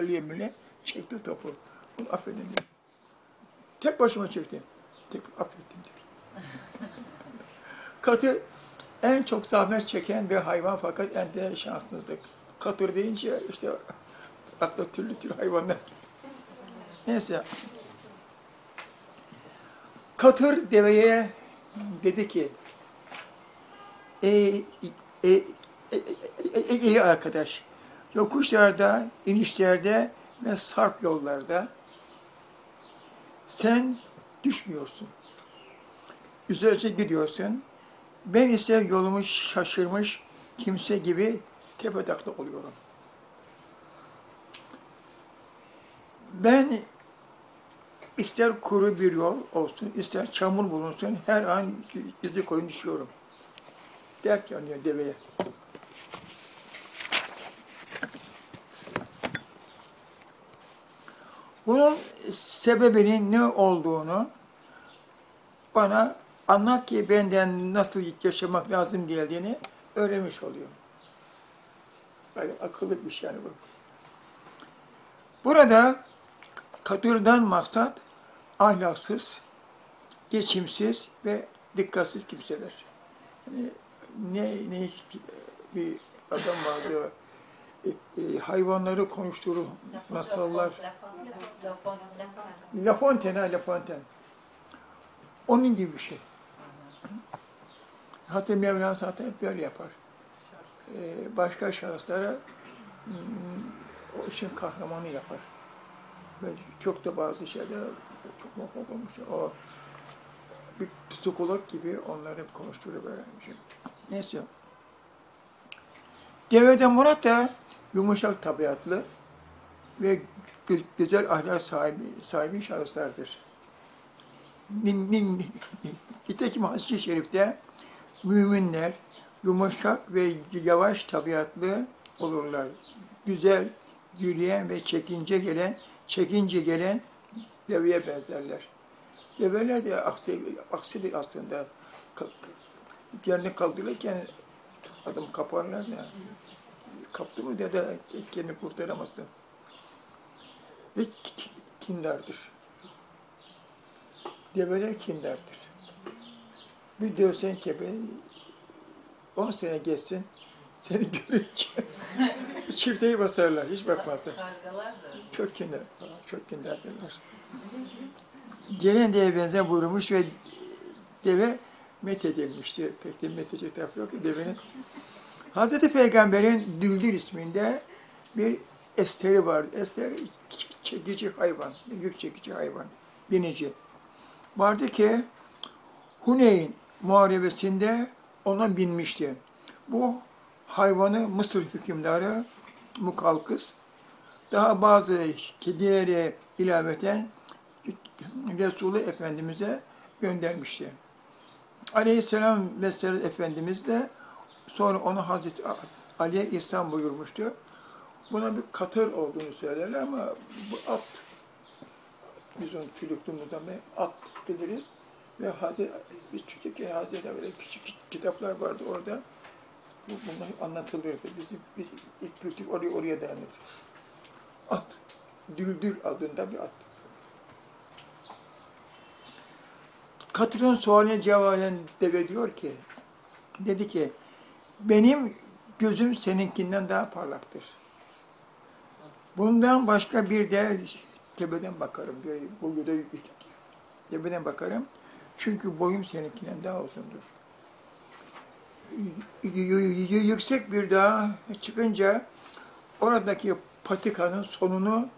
el çekti topu. Bunu affedin diyor. Tek başıma çekti. Tek affettim diyor. Katır en çok zahmet çeken bir hayvan fakat en de şanssızlık. Katır deyince işte akla türlü türlü hayvanlar. Neyse. Katır deveye dedi ki, ey, ey, ey, ey, ey arkadaş, yokuşlarda, inişlerde ve sarp yollarda sen düşmüyorsun. Üzerce gidiyorsun. Ben ise yolumu şaşırmış kimse gibi tepedaklı oluyorum. Ben ister kuru bir yol olsun, ister çamur bulunsun, her an izi koyun düşüyorum. Dert yanıyor deveye. Bunun sebebinin ne olduğunu bana anlat ki benden nasıl yaşamak lazım geldiğini öğrenmiş oluyorum. Yani akıllı bir şey yani bu. Burada katırdan maksat ahlaksız, geçimsiz ve dikkatsiz kimseler. Yani ne, ne bir adam vardı, e, e, hayvanları konuşturur, masallar. La Fontaine, ha, La Fontaine. Onun gibi bir şey. Hazreti Mevlana zaten hep böyle yapar. Ee, başka şahıslara hmm, o işin kahramanı yapar. Böyle çok da bazı şeyler çok muhakkak olmuş. O bir psikolog gibi onları konuşturuyor böyle. Neyse. Deveden Murat da yumuşak tabiatlı ve gü- güzel ahlak sahibi, sahibi şahıslardır. Nitekim hadis-i şerifte müminler yumuşak ve yavaş tabiatlı olurlar. Güzel, yürüyen ve çekince gelen, çekince gelen deveye benzerler. Develer de aksi, aksidir aslında. Yerine kaldırırken adam kaparlar ya. Kaptı mı dede kendini kurtaramazsın. Ve ki- kindardır. Develer kindardır. Bir dövsen kepe 10 sene geçsin seni görünce çifteyi basarlar. Hiç bakmazlar. Çok kindar, çok kindardırlar. Gelen deve benzer buyurmuş ve deve met edilmiştir. Pek de met edecek tarafı yok. Devenin Hazreti Peygamber'in Düldül isminde bir esteri var. Ester çekici hayvan, yük çekici hayvan, binici. Vardı ki Huneyn muharebesinde ona binmişti. Bu hayvanı Mısır hükümdarı Mukalkıs daha bazı kedilere ilaveten Resulü Efendimiz'e göndermişti. Aleyhisselam Vesselam Efendimiz de sonra onu Hazreti Ali'ye İslam buyurmuştu. Buna bir katır olduğunu söylerler ama bu at. Biz onu çocukluğumuzdan beri at biliriz. Ve Hazreti, biz çocukken Hazreti böyle küçük kitaplar vardı orada. Bu, bunlar anlatılırdı. Bizim bir, ilk kültür oraya, oraya dayanır. At. Düldül adında bir at. Katırın sualine cevaben deve diyor ki, dedi ki, benim gözüm seninkinden daha parlaktır. Bundan başka bir de tepeden bakarım diyor. Bu da tepeden bakarım. Çünkü boyum seninkinden daha uzundur. Yüksek bir dağa çıkınca oradaki patikanın sonunu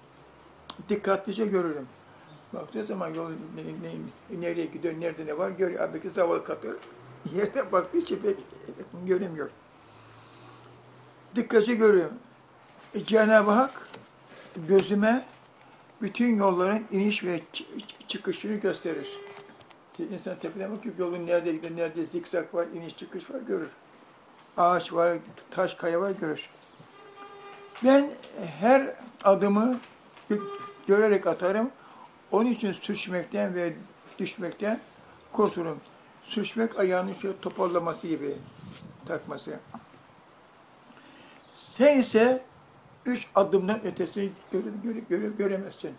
dikkatlice görürüm. Baktığı zaman yol ne, ne- nereye gidiyor, nerede ne var görüyor. Abi ki zavallı kapıyor. Yerden baktığı için pek göremiyor. Dikkatli görüyorum. E, Cenab-ı Hak gözüme bütün yolların iniş ve çı- çıkışını gösterir. Ki insan tepeden bakıyor, yolun nerede gidiyor, nerede zikzak var, iniş çıkış var görür. Ağaç var, taş kaya var görür. Ben her adımı gö- görerek atarım. Onun için sürçmekten ve düşmekten kurtulurum. Sürçmek ayağını şöyle toparlaması gibi takması. Sen ise üç adımdan ötesini göre, göre, göre, göremezsin.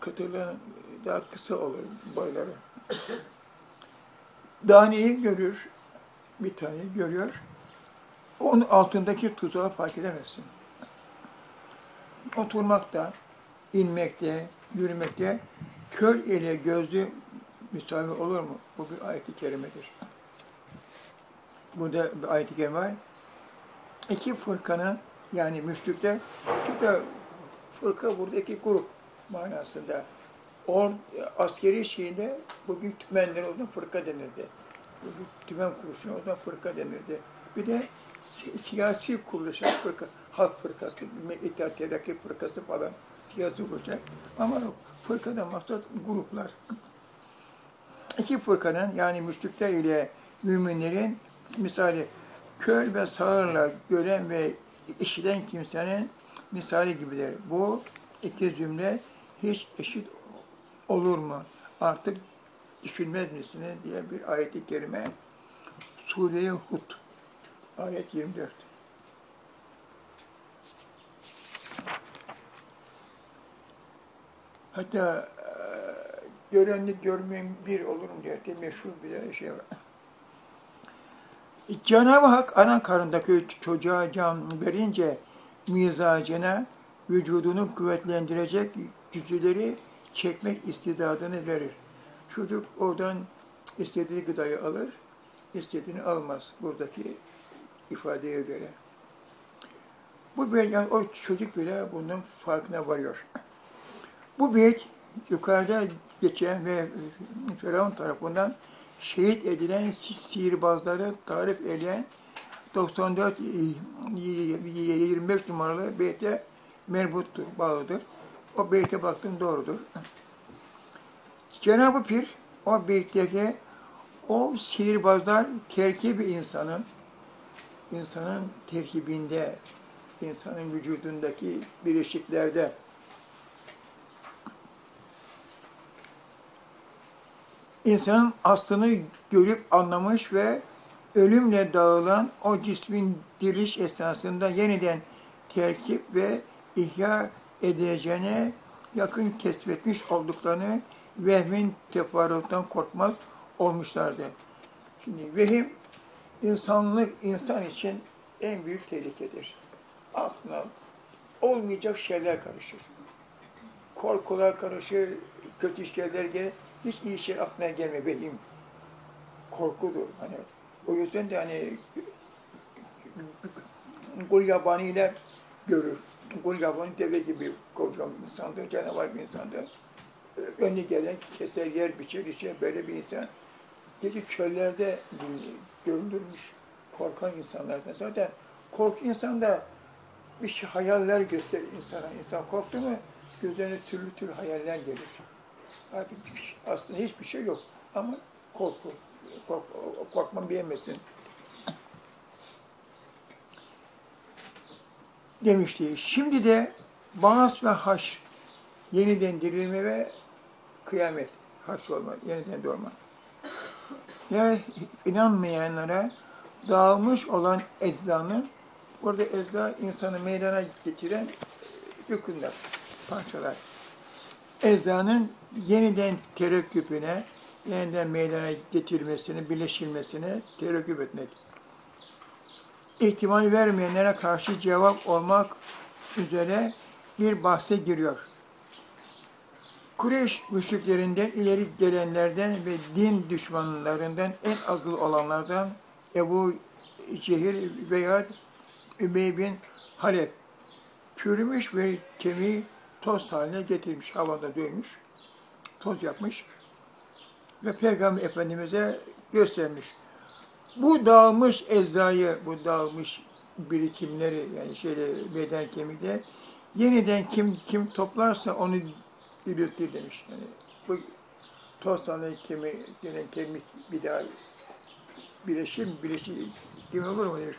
Kıtırların daha kısa olur boyları. Daneyi görür, bir tane görüyor. Onun altındaki tuzağı fark edemezsin. Oturmakta, inmekte, yürümekte kör ile gözlü müsavi olur mu? Bu bir ayet-i kerimedir. Burada bir ayet-i kerime var. İki fırkanın yani müşrikler, çünkü fırka buradaki grup manasında. On askeri şeyinde bugün tümenler o zaman fırka denirdi. Bugün tümen kuruluşuna o zaman fırka denirdi. Bir de si- siyasi kuruluşa fırka, halk fırkası, İttihat Terakki fırkası falan siyasi kuruluşa. Ama fırkadan maksat gruplar. İki fırkanın yani müşrikler ile müminlerin misali kör ve sağırla gören ve işiten kimsenin misali gibidir. Bu iki cümle hiç eşit olur mu? Artık düşünmez misiniz diye bir ayet-i kerime Sure-i Hud ayet 24. Hatta görenli görmeyen bir olur mu diye de meşhur bir şey var. Cenab-ı Hak ana karındaki çocuğa can verince mizacına vücudunu kuvvetlendirecek cüzüleri çekmek istidadını verir. Çocuk oradan istediği gıdayı alır, istediğini almaz buradaki ifadeye göre. Bu beyt, yani o çocuk bile bunun farkına varıyor. Bu beyt yukarıda geçen ve Firavun tarafından şehit edilen si- sihirbazları tarif eden 94 25 numaralı beyte merbuttur, bağlıdır. O beyte baktım doğrudur. Cenab-ı Pir o beytteki o sihirbazlar terkibi insanın insanın terkibinde, insanın vücudundaki bileşiklerde insanın aslını görüp anlamış ve ölümle dağılan o cismin diriliş esnasında yeniden terkip ve ihya edeceğine yakın kesbetmiş olduklarını vehmin teferruattan korkmaz olmuşlardı. Şimdi vehim insanlık insan için en büyük tehlikedir. Aklına olmayacak şeyler karışır. Korkular karışır, kötü şeyler gelir. Hiç iyi şey aklına gelmiyor vehim. Korkudur. Hani o yüzden de hani kul yabaniler görür. Kul yabani deve gibi kocaman bir insandır, canavar bir insandır. Önüne gelen keser, yer, biçer, içer böyle bir insan. Gece çöllerde görülürmüş korkan insanlardan. Zaten korku insanda bir şey, hayaller gösterir insana. İnsan korktu mu gözlerine türlü türlü hayaller gelir. Aslında hiçbir şey yok ama korku. Kork, korkman beğenmesin. Demişti. Şimdi de Bağız ve Haş yeniden dirilme ve kıyamet. Haş olma, yeniden doğma. Ya inanmayanlara dağılmış olan eczanın, burada ecza insanı meydana getiren hükümler, parçalar. Eczanın yeniden terekküpüne, yeniden meydana getirmesini, birleşilmesine terekküp etmek. İhtimal vermeyenlere karşı cevap olmak üzere bir bahse giriyor. Kureyş müşriklerinden ileri gelenlerden ve din düşmanlarından en azılı olanlardan Ebu Cehil veya Ümey bin Halep çürümüş ve kemiği toz haline getirmiş, havada dövmüş, toz yapmış ve Peygamber Efendimiz'e göstermiş. Bu dağılmış eczayı, bu dağılmış birikimleri yani şeyle beden kemikte yeniden kim kim toplarsa onu diriltir demiş. Yani bu toz tane kemik, yine kemik bir daha birleşir mi? Birleşir gibi olur mu demiş.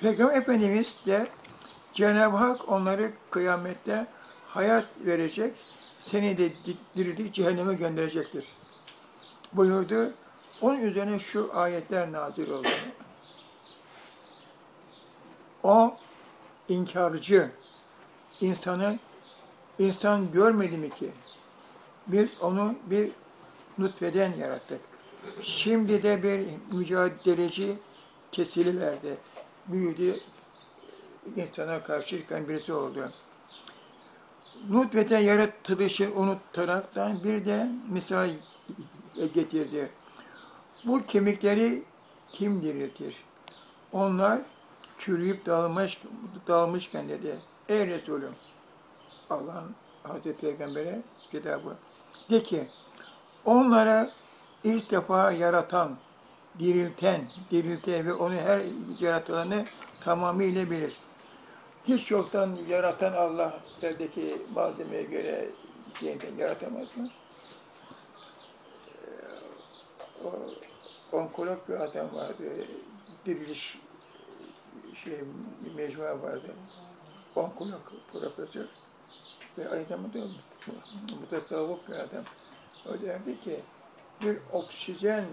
Peygamber Efendimiz de Cenab-ı Hak onları kıyamette hayat verecek, seni de diriltip cehenneme gönderecektir. Buyurdu. Onun üzerine şu ayetler nazil oldu. O inkarcı insanı insan görmedi mi ki? Biz onu bir nutfeden yarattık. Şimdi de bir mücadeleci kesiliverdi. Büyüdü, insana karşı çıkan birisi oldu. Nutfeden yaratılışı unutaraktan bir de misal getirdi. Bu kemikleri kim diriltir? Onlar çürüyüp dağılmış, dağılmışken dedi. Ey Resulüm, Allah'ın Hazreti Peygamber'e kitabı. De ki, onlara ilk defa yaratan, dirilten, dirilten ve onu her yaratılanı tamamıyla bilir. Hiç yoktan yaratan Allah eldeki malzemeye göre yeniden yaratamaz mı? Ee, O onkolog bir adam vardı, diriliş şey mecmua vardı. Onkolog profesör ve aynı zamanda mutasavvuf bir adam. O derdi ki bir oksijen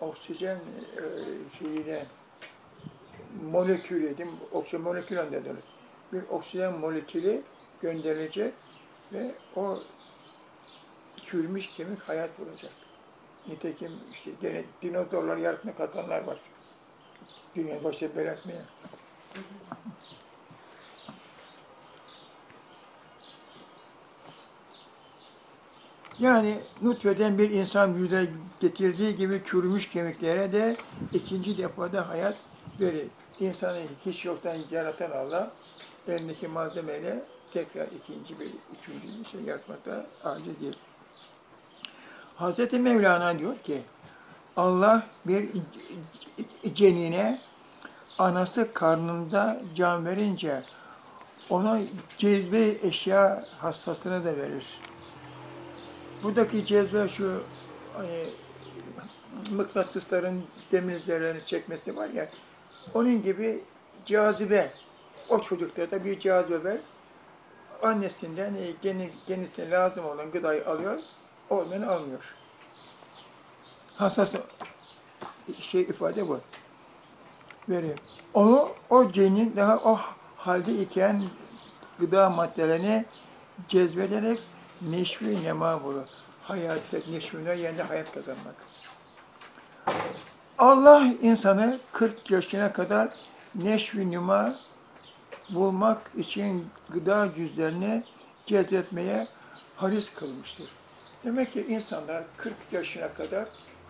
oksijen e, şeyine molekülü dedim, oksijen molekülü dedi. Bir oksijen molekülü gönderilecek ve o çürümüş kemik hayat bulacak. Nitekim işte gene dinozorlar yaratma kalkanlar var. Dünya başta belirtmeye. Yani nutfeden bir insan yüze getirdiği gibi çürümüş kemiklere de ikinci depoda hayat verir. İnsanı hiç yoktan yaratan Allah elindeki malzemeyle tekrar ikinci bir, üçüncü bir şey yaratmakta aciz değil. Hazreti Mevlana diyor ki Allah bir cenine anası karnında can verince ona cezbe eşya hassasını da verir. Buradaki cezbe şu hani mıknatısların demirlerini çekmesi var ya onun gibi cazibe o çocukta da bir cazibe ver. Annesinden geni, genisine lazım olan gıdayı alıyor, olmayanı almıyor. Hassas şey ifade bu. Veriyor. Onu o cenin daha o halde iken gıda maddelerini cezbederek neşvi nema bulur. Hayat, neşvine yerine hayat kazanmak. Allah insanı 40 yaşına kadar neşvi nüma bulmak için gıda cüzlerini cezbetmeye haris kılmıştır. Demek ki insanlar 40 yaşına kadar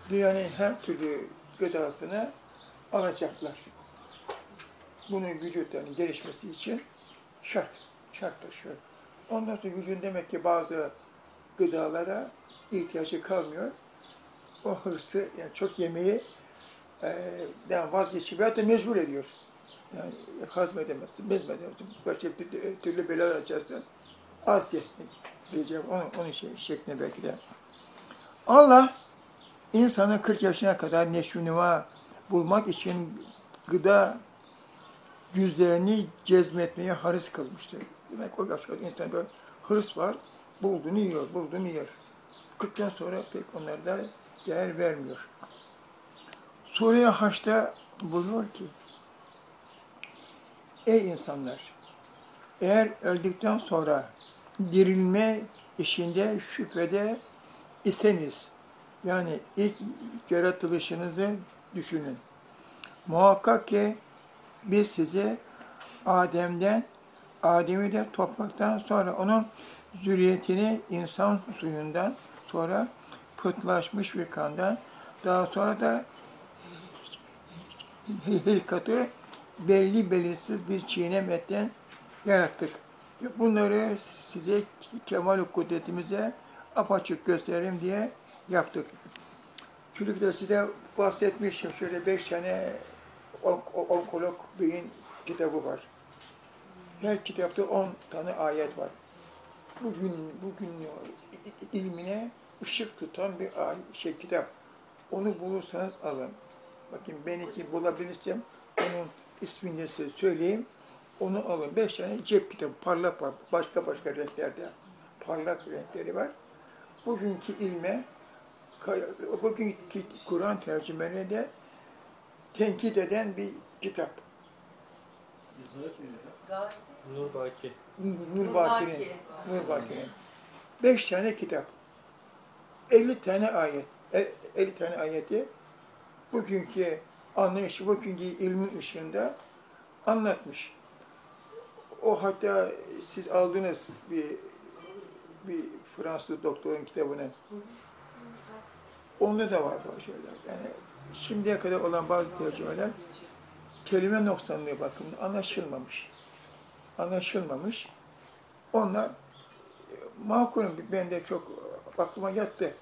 dünyanın her türlü gıdasını alacaklar. Bunun vücutlarının gelişmesi için şart, şart taşıyor. Ondan sonra vücudun demek ki bazı gıdalara ihtiyacı kalmıyor. O hırsı, yani çok yemeği e, vazgeçiyor veyahut da mecbur ediyor. Yani hazmedemezsin, mezmedemezsin. Başka bir türlü bela açarsan az ye diyeceğim. Onun, onun şey, şeklinde belki de. Allah insanı 40 yaşına kadar neşvünüva bulmak için gıda yüzlerini cezmetmeye haris kılmıştır. Demek o yaşta insan böyle hırs var, bulduğunu yiyor, bulduğunu yer. 40'tan sonra pek onlarda değer vermiyor. Suriye Haç'ta buluyor ki, Ey insanlar! Eğer öldükten sonra dirilme işinde şüphede iseniz, yani ilk yaratılışınızı düşünün. Muhakkak ki biz sizi Adem'den, Adem'i de topraktan sonra onun zürriyetini insan suyundan sonra pıhtılaşmış bir kandan, daha sonra da hilkatı belli belirsiz bir çiğnem etten yarattık. Bunları size kemal kudretimize apaçık gösterelim diye yaptık. Çocuklar size bahsetmiştim. Şöyle beş tane onkolog beyin kitabı var. Her kitapta on tane ayet var. Bugün bugün ilmine ışık tutan bir şey kitap. Onu bulursanız alın. Bakın belki bulabilirsem onun ismini de size söyleyeyim. Onu alın. Beş tane cep kitabı. Parlak var. Başka başka renklerde. Parlak renkleri var. Bugünkü ilme bugünkü Kur'an tercümelerine de tenkit eden bir kitap. Yazarı kimdi? Gazi. Nur Baki. Nur Baki'nin. Baki. Nur Baki'nin. Beş tane kitap. 50 tane ayet. E- 50 tane ayeti bugünkü anlayışı, bugünkü ilmin ışığında anlatmış. O hatta siz aldınız bir bir Fransız doktorun kitabını. Onda da var bazı şeyler. Yani şimdiye kadar olan bazı tercümeler kelime noksanlığı bakımından anlaşılmamış. Anlaşılmamış. Onlar makulüm. Ben de çok aklıma yattı.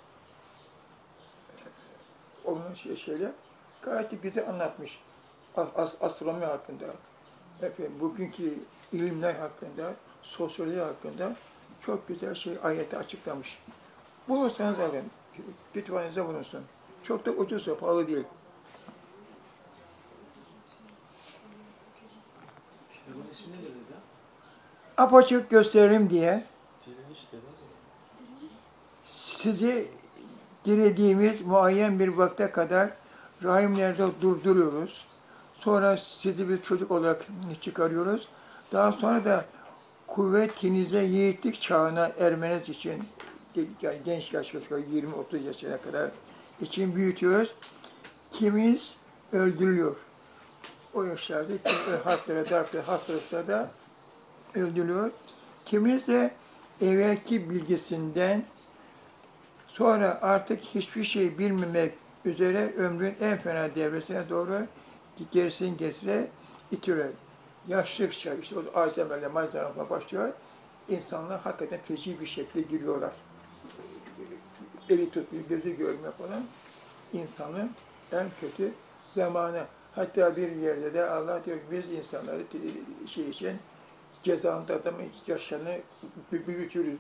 Onun şey, şeyle gayet güzel anlatmış. As, as- astronomi hakkında, efendim, bugünkü ilimler hakkında, sosyoloji hakkında çok güzel şey ayette açıklamış. Bulursanız alın. Kütüphanenize bulunsun. Çok da ucuz, pahalı değil. Kitabın ismi ne dedi? Apaçık gösterelim diye sizi dilediğimiz muayyen bir vakte kadar rahimlerde durduruyoruz. Sonra sizi bir çocuk olarak çıkarıyoruz. Daha sonra da kuvvetinize yiğitlik çağına ermeniz için yani genç yaş 20-30 yaşına kadar için büyütüyoruz. Kiminiz öldürülüyor. O yaşlarda kim harplere, darplara, hastalıklarda öldürülüyor. Kiminiz de evvelki bilgisinden Sonra artık hiçbir şey bilmemek üzere ömrün en fena devresine doğru gerisin gesire itiyor. Yaşlıkça işte o Alzheimer'le Alzheimer'la başlıyor. İnsanlar hakikaten feci bir şekilde giriyorlar. Eli tutmuyor, gözü görmüyor falan. İnsanın en kötü zamanı. Hatta bir yerde de Allah diyor ki biz insanları şey için cezanın adamın yaşlarını büyütürüz.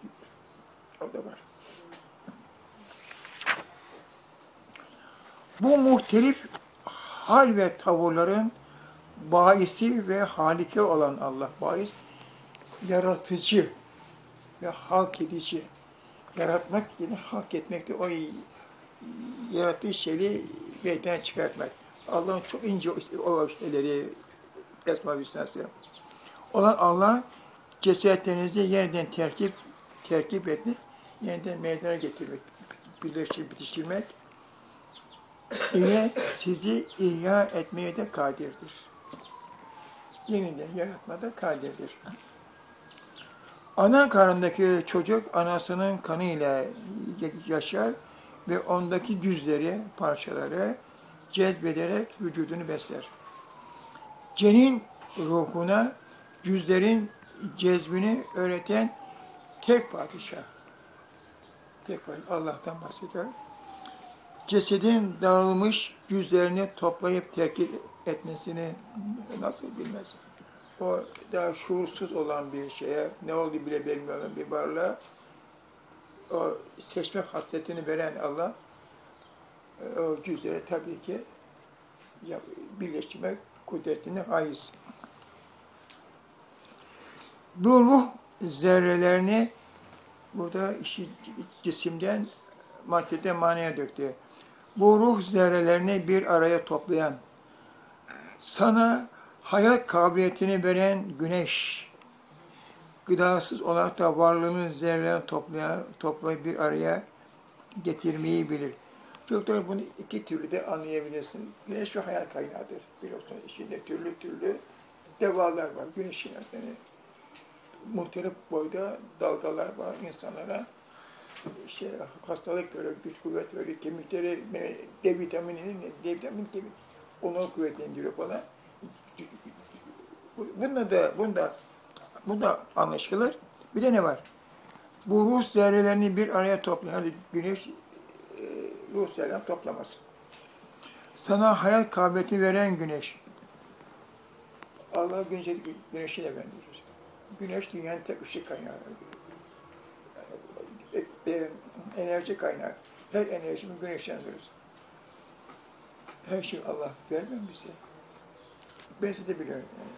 O da var. Bu muhtelif hal ve tavırların baisi ve halike olan Allah. Bais, yaratıcı ve halk edici. Yaratmak yine halk etmek de o yarattığı şeyi meydana çıkartmak. Allah'ın çok ince o şeyleri Esma-ı Hüsna'sı. Olan Allah cesetlerinizi yeniden terkip terkip etmek, yeniden meydana getirmek, birleştirmek, bitiştirmek, ile sizi ihya etmeye de kadirdir. Yeniden yaratmada kadirdir. Ana karnındaki çocuk anasının kanıyla yaşar ve ondaki düzleri, parçaları cezbederek vücudunu besler. Cenin ruhuna yüzlerin cezbini öğreten tek padişah. Tek padişah. Allah'tan bahsediyor cesedin dağılmış yüzlerini toplayıp terk etmesini nasıl bilmez? O daha şuursuz olan bir şeye, ne oldu bile bilmeyen bir varlığa o seçme hasletini veren Allah o cüzleri tabii ki birleştirme kudretine haiz. Bu ruh zerrelerini burada işi cisimden maddede manaya döktü bu ruh zerrelerini bir araya toplayan, sana hayat kabiliyetini veren güneş, gıdasız olarak da varlığının zerrelerini toplaya, toplayıp bir araya getirmeyi bilir. Çocuklar bunu iki türlü de anlayabilirsin. Güneş bir hayat kaynağıdır. Biliyorsunuz içinde türlü türlü devalar var. Güneşin yani muhtelif boyda dalgalar var insanlara şey, hastalık böyle güç kuvvet böyle kemikleri D vitamininin D vitamin gibi onu kuvvetlendiriyor falan. Bunda da bunda bunda anlaşılır. Bir de ne var? Bu ruh zerrelerini bir araya toplayan, hani güneş e, ruh zerrelerini toplamaz. Sana hayat kabiliyeti veren güneş. Allah güneşi, güneşi de bendirir. Güneş dünyanın tek ışık kaynağı e, enerji kaynağı. Her enerjimi güneşten alıyoruz. Her şey Allah vermiyor mu bize? Ben size de biliyorum. Yani.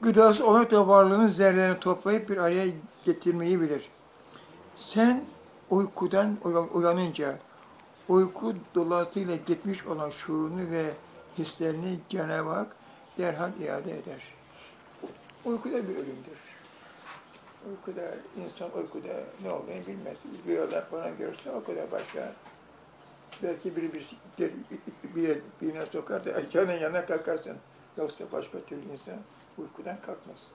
Gıdası olarak da varlığının zerrelerini toplayıp bir araya getirmeyi bilir. Sen uykudan uyanınca uyku dolayısıyla gitmiş olan şuurunu ve hislerini Cenab-ı Hak derhal iade eder. Uykuda bir ölümdür. Uykuda, insan uykuda ne olduğunu bilmez. Rüyalar falan görürse o kadar başka. Belki biri bir, bir, bir, birine sokar da canın yanına kalkarsın. Yoksa başka türlü insan uykudan kalkmaz.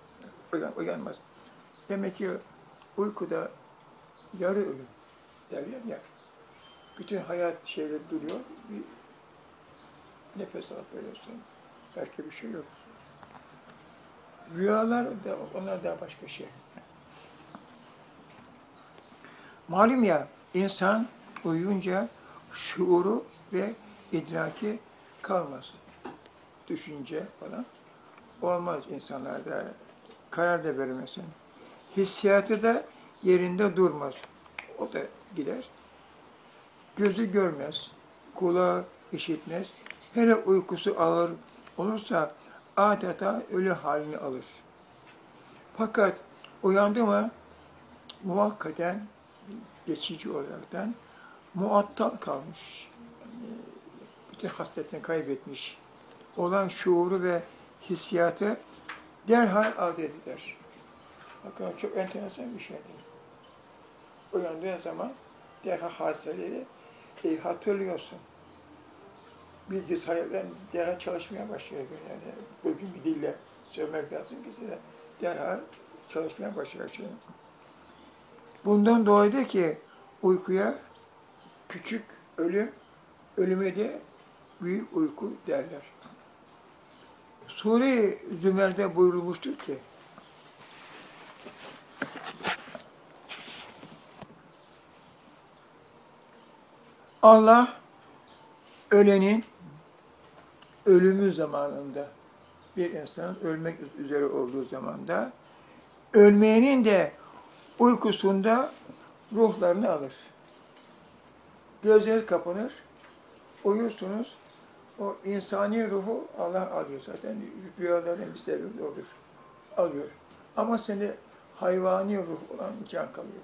Uyan, uyanmaz. Demek ki uykuda yarı ölüm derler ya. Bütün hayat şeyleri duruyor. Bir nefes alıp veriyorsun. Belki bir şey yok. Rüyalar da onlar da başka şey. Malum ya insan uyuyunca şuuru ve idraki kalmaz. Düşünce falan olmaz insanlarda. Karar da vermesin. Hissiyatı da yerinde durmaz. O da gider. Gözü görmez, kulağı işitmez. Hele uykusu ağır olursa adeta ölü halini alır. Fakat uyandı mı muhakkaten geçici olaraktan muattal kalmış. Yani bütün hasretini kaybetmiş. Olan şuuru ve hissiyatı derhal adet eder. Bakın çok enteresan bir şey değil. Uyandığın zaman derhal hadiseleri e, hatırlıyorsun. Bilgisayardan derhal çalışmaya başlıyor. Yani bugün bir dille söylemek lazım ki size derhal çalışmaya başlıyor. Bundan dolayı ki uykuya küçük ölüm, ölüme de büyük uyku derler. Sure-i Zümer'de buyurulmuştur ki, Allah ölenin ölümü zamanında bir insanın ölmek üzere olduğu zamanda ölmeyenin de uykusunda ruhlarını alır. Gözler kapanır, uyursunuz. O insani ruhu Allah alıyor zaten. Rüyaların bir sebebi olur. Alıyor. Ama seni hayvani ruh olan can kalıyor.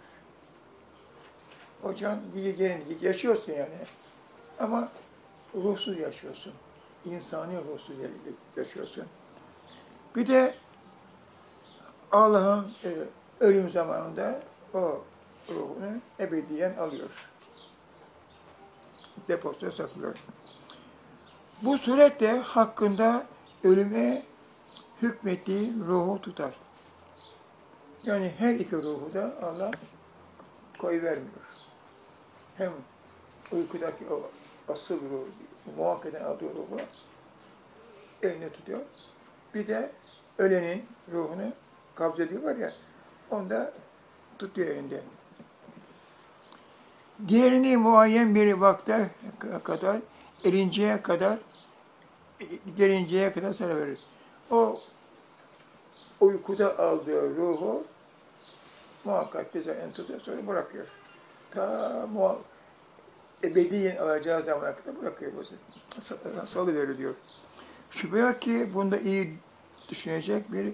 O can gelin yaşıyorsun yani. Ama ruhsuz yaşıyorsun. İnsani ruhsuz yaşıyorsun. Bir de Allah'ın e, ölüm zamanında o ruhunu ebediyen alıyor. Deposuna saklıyor. Bu surette hakkında ölüme hükmettiği ruhu tutar. Yani her iki ruhu da Allah koyvermiyor. Hem uykudaki o asıl ruhu, muhakkaten aldığı ruhu eline tutuyor. Bir de ölenin ruhunu kabz ediyor ya, onda tutuyor elinde. Diğerini muayyen bir vakte kadar, erinceye kadar, gelinceye kadar sana verir. O uykuda aldığı ruhu muhakkak bize en tutuyor, sonra bırakıyor. Ta muha ebediyen alacağı zamana kadar bırakıyor bu salı verir diyor. Şüphe yok ki bunda iyi düşünecek bir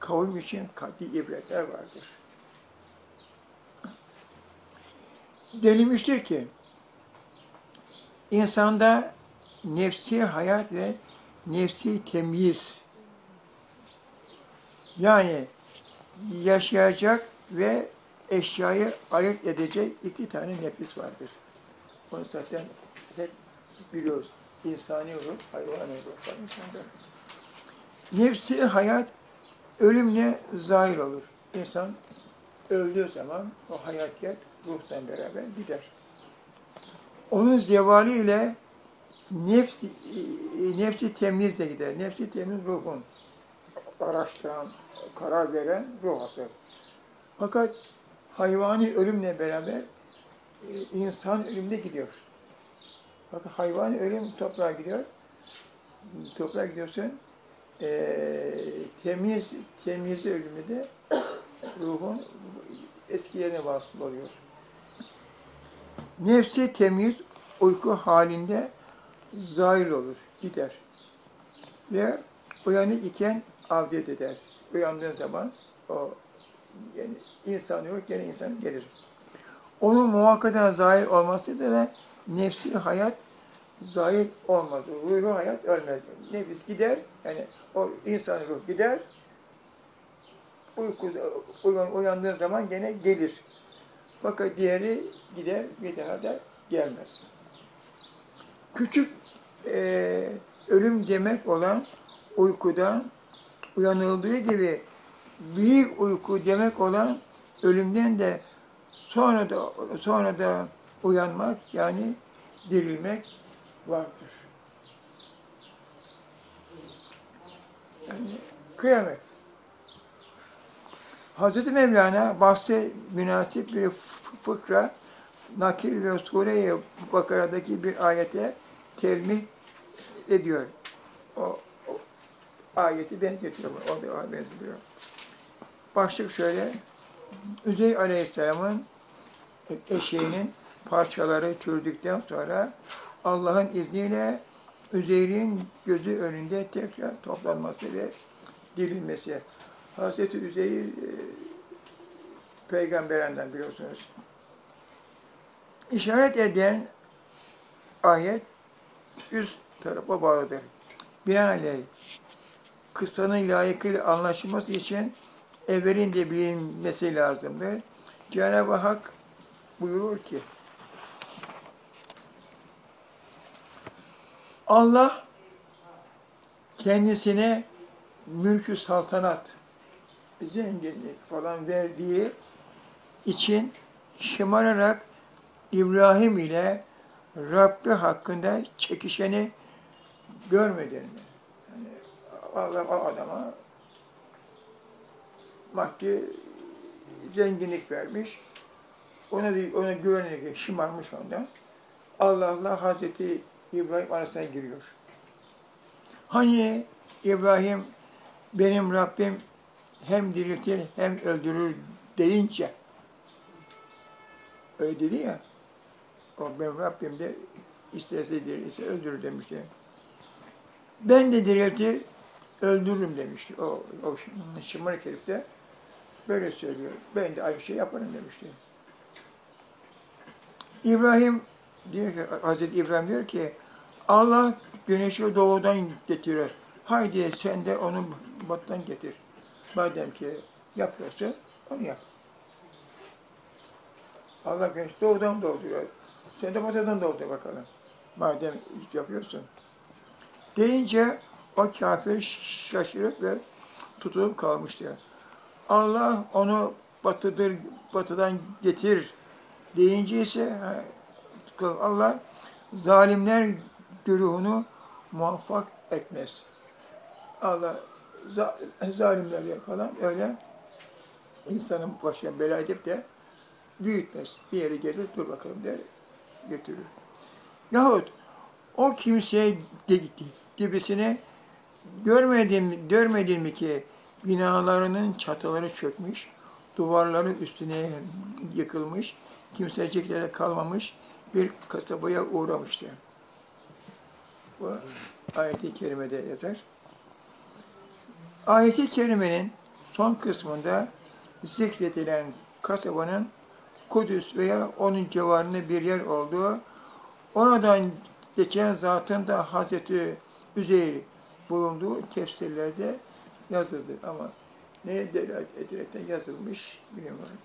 kavim için kaddi ibretler vardır. Denilmiştir ki, insanda nefsi hayat ve nefsi temyiz, yani yaşayacak ve eşyayı ayırt edecek iki tane nefis vardır. Onu zaten hep biliyoruz. İnsani ruh var insanda. Nefsi hayat ölümle zahir olur. İnsan öldüğü zaman o hayatiyet ruhla beraber gider. Onun zevali ile nefsi, nefsi temiz de gider. Nefsi temiz ruhun araştıran, karar veren ruh asıl. Fakat hayvani ölümle beraber e, insan ölümde gidiyor. Bakın hayvani ölüm toprağa gidiyor. Toprağa gidiyorsun. E, temiz, temiz ölümü de ruhun eski yerine vasıl oluyor. Nefsi temiz uyku halinde zahil olur, gider. Ve uyanık iken avdet eder. Uyandığın zaman o yani insan yok, gene insan gelir. Onun muhakkaten zahir olması da nefsi hayat zahir olmaz. Ruhu hayat ölmez. Nefis gider, yani o insan ruh gider, uyku, uyan, uyandığı zaman gene gelir. Fakat diğeri gider, bir daha da gelmez. Küçük eee, ölüm demek olan uykudan uyanıldığı gibi büyük uyku demek olan ölümden de sonra da sonra da uyanmak yani dirilmek vardır. Yani kıyamet. Hazreti Mevlana bahse münasip bir fıkra nakil ve Sure-i Bakara'daki bir ayete telmih ediyor. O, o ayeti benzetiyor. O da benziyor. Başlık şöyle. Üzeyr Aleyhisselam'ın eşeğinin parçaları çürüdükten sonra Allah'ın izniyle Üzeyr'in gözü önünde tekrar toplanması ve dirilmesi. Hazreti Üzeyr e, peygamberinden biliyorsunuz. İşaret eden ayet üst tarafa bağlıdır. Binaenaleyh kıssanın layıkıyla anlaşılması için evvelin de bilinmesi lazımdır. Cenab-ı Hak buyurur ki Allah kendisine mülkü saltanat, zenginlik falan verdiği için şımararak İbrahim ile Rabbi hakkında çekişeni görmediğini. Yani Allah o adama maddi zenginlik vermiş. Ona, ona güvenerek şımarmış ondan. Allah'la Hazreti İbrahim arasına giriyor. Hani İbrahim benim Rabbim hem diriltir hem öldürür deyince öyle dedi ya o benim Rabbim de istese dirilse öldürür demişti. Ben de diriltir öldürürüm demişti. O, o şımarık herif de böyle söylüyor. Ben de aynı şey yaparım demişti. İbrahim diyor ki, Hazreti İbrahim diyor ki Allah güneşi doğudan getirir. Haydi sen de onu batıdan getir. Madem ki yapıyorsa onu yap. Allah güneşi doğudan doğduruyor. Sen de batıdan doğdur bakalım. Madem yapıyorsun. Deyince o kafir şaşırıp ve tutulup kalmıştı. Allah onu batıdır, batıdan getir deyince ise Allah zalimler güruhunu muvaffak etmez. Allah zalimleri falan öyle insanın başına bela edip de büyütmez. Bir yere gelir, dur bakalım der, götürür. Yahut o kimseye gibisine görmedin, görmedin mi ki binalarının çatıları çökmüş, duvarları üstüne yıkılmış, kimseciklere kalmamış bir kasabaya uğramıştı. Bu ayet-i kerimede yazar. Ayet-i kerimenin son kısmında zikredilen kasabanın Kudüs veya onun civarında bir yer olduğu, oradan geçen zatın da Hazreti Üzeyr bulunduğu tefsirlerde yazıldı. Ama neye delalet ederekten yazılmış bilmiyorum.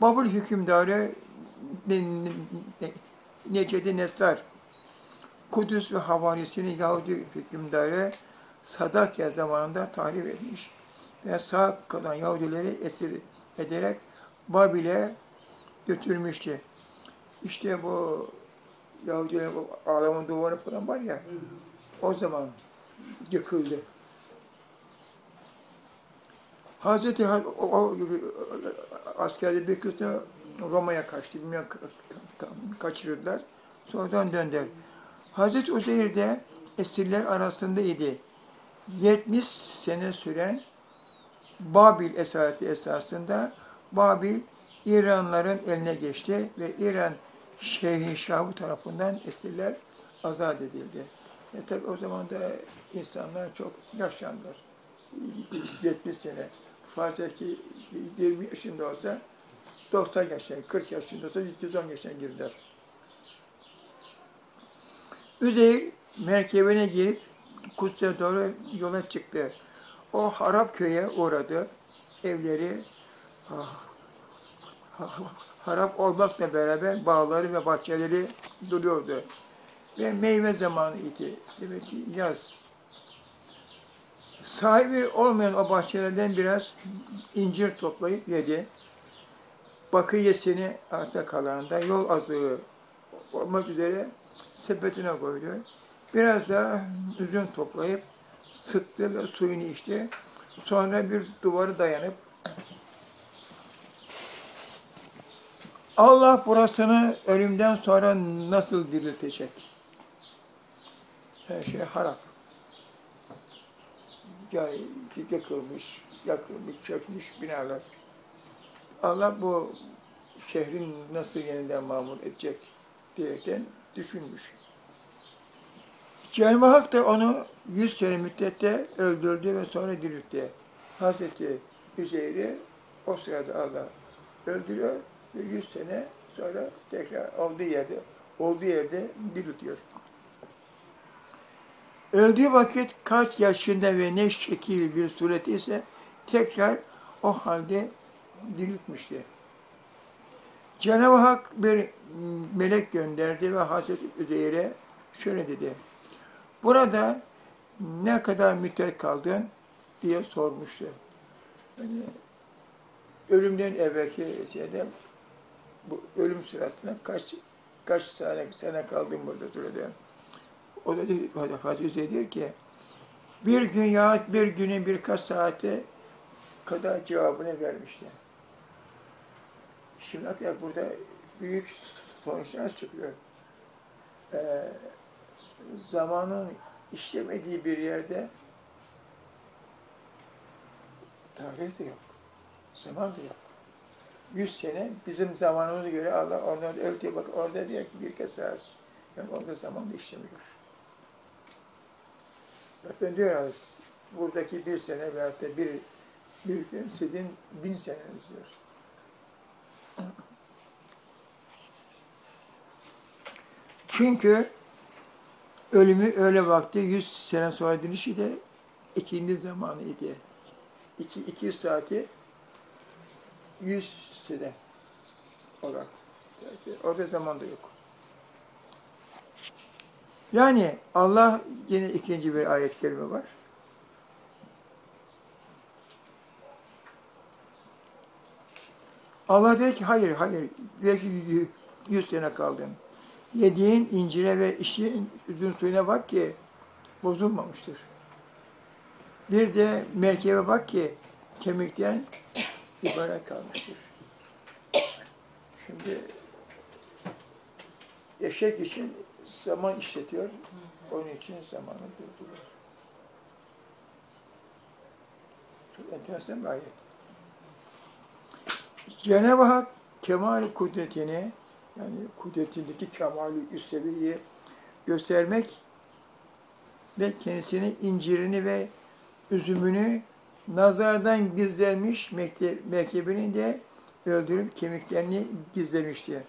Babul hükümdarı Necedi Nesar, Kudüs ve havarisini Yahudi hükümdarı Sadakya zamanında tahrip etmiş ve sağ kalan Yahudileri esir ederek Babil'e götürmüştü. İşte bu Yahudilerin o ağlamın duvarı falan var ya, o zaman yıkıldı. Hazreti o, o askerde bir kısmı Roma'ya kaçtı, bilmem kaçırdılar. Sonradan döndüler. Hazreti Uzeyr de esirler arasında idi. 70 sene süren Babil esareti esasında Babil İranların eline geçti ve İran Şeyhi Şahı tarafından esirler azat edildi. E tabi o zaman da insanlar çok yaşlandılar. 70 sene. Fazla ki 20 yaşında olsa 90 yaşına, 40 yaşında olsa 110 yaşına girdiler. Üzeyir merkebine girip Kudüs'e doğru yola çıktı. O harap köye uğradı. Evleri ah, ha- harap olmakla beraber bağları ve bahçeleri duruyordu. Ve meyve zamanı idi. Demek ki yaz. Sahibi olmayan o bahçelerden biraz incir toplayıp yedi. Bakiyesini arta kalanında yol azığı olmak üzere sepetine koydu. Biraz daha üzüm toplayıp sıktı ve suyunu içti. Sonra bir duvarı dayanıp Allah burasını ölümden sonra nasıl diriltecek? Her şey harap. Yani yıkılmış, yakılmış, çökmüş binalar. Allah bu şehrin nasıl yeniden mamur edecek diyerekten düşünmüş. Cenab-ı Hak da onu 100 sene müddette öldürdü ve sonra diriltti. Hazreti Hüseyin'i o sırada Allah öldürüyor ve 100 sene sonra tekrar olduğu yerde olduğu yerde diriltiyor. Öldüğü vakit kaç yaşında ve ne şekil bir suret ise tekrar o halde diriltmişti. Cenab-ı Hak bir melek gönderdi ve Hazreti Üzeyr'e şöyle dedi. Burada ne kadar müddet kaldın diye sormuştu. Yani ölümden evvelki şeyde bu ölüm sırasında kaç kaç sene, sene kaldın burada sürede. O da dedi, Hazreti Üzeyr diyor ki bir gün yahut bir günün birkaç saate kadar cevabını vermişler. Şimdi hatta burada büyük sonuçlar çıkıyor. Ee, zamanın işlemediği bir yerde tarih de yok, zaman da yok. Yüz sene bizim zamanımıza göre Allah onları öldüğü bak orada diyor ki birkaç saat. Yani orada zaman da işlemiyor. Zaten diyor ya, buradaki bir sene veyahut da bir, bir gün sizin bin seneniz diyor. Çünkü ölümü öyle vakti 100 sene sonra dönüşü de ikindi zamanı idi. İki, 200 saati 100 sene olarak. Orada zaman da yok. Yani Allah yine ikinci bir ayet kelime var. Allah dedi ki hayır hayır belki yüz sene kaldın. Yediğin incire ve içtiğin üzüm suyuna bak ki bozulmamıştır. Bir de merkebe bak ki kemikten ibaret kalmıştır. Şimdi eşek için zaman işletiyor. Onun için zamanı durduruyor. Çok enteresan bir ayet. Cenab-ı Hak kemal kudretini yani kudretindeki kemali üst seviyeyi göstermek ve kendisini incirini ve üzümünü nazardan gizlenmiş mekte, mektebini de öldürüp kemiklerini gizlemişti.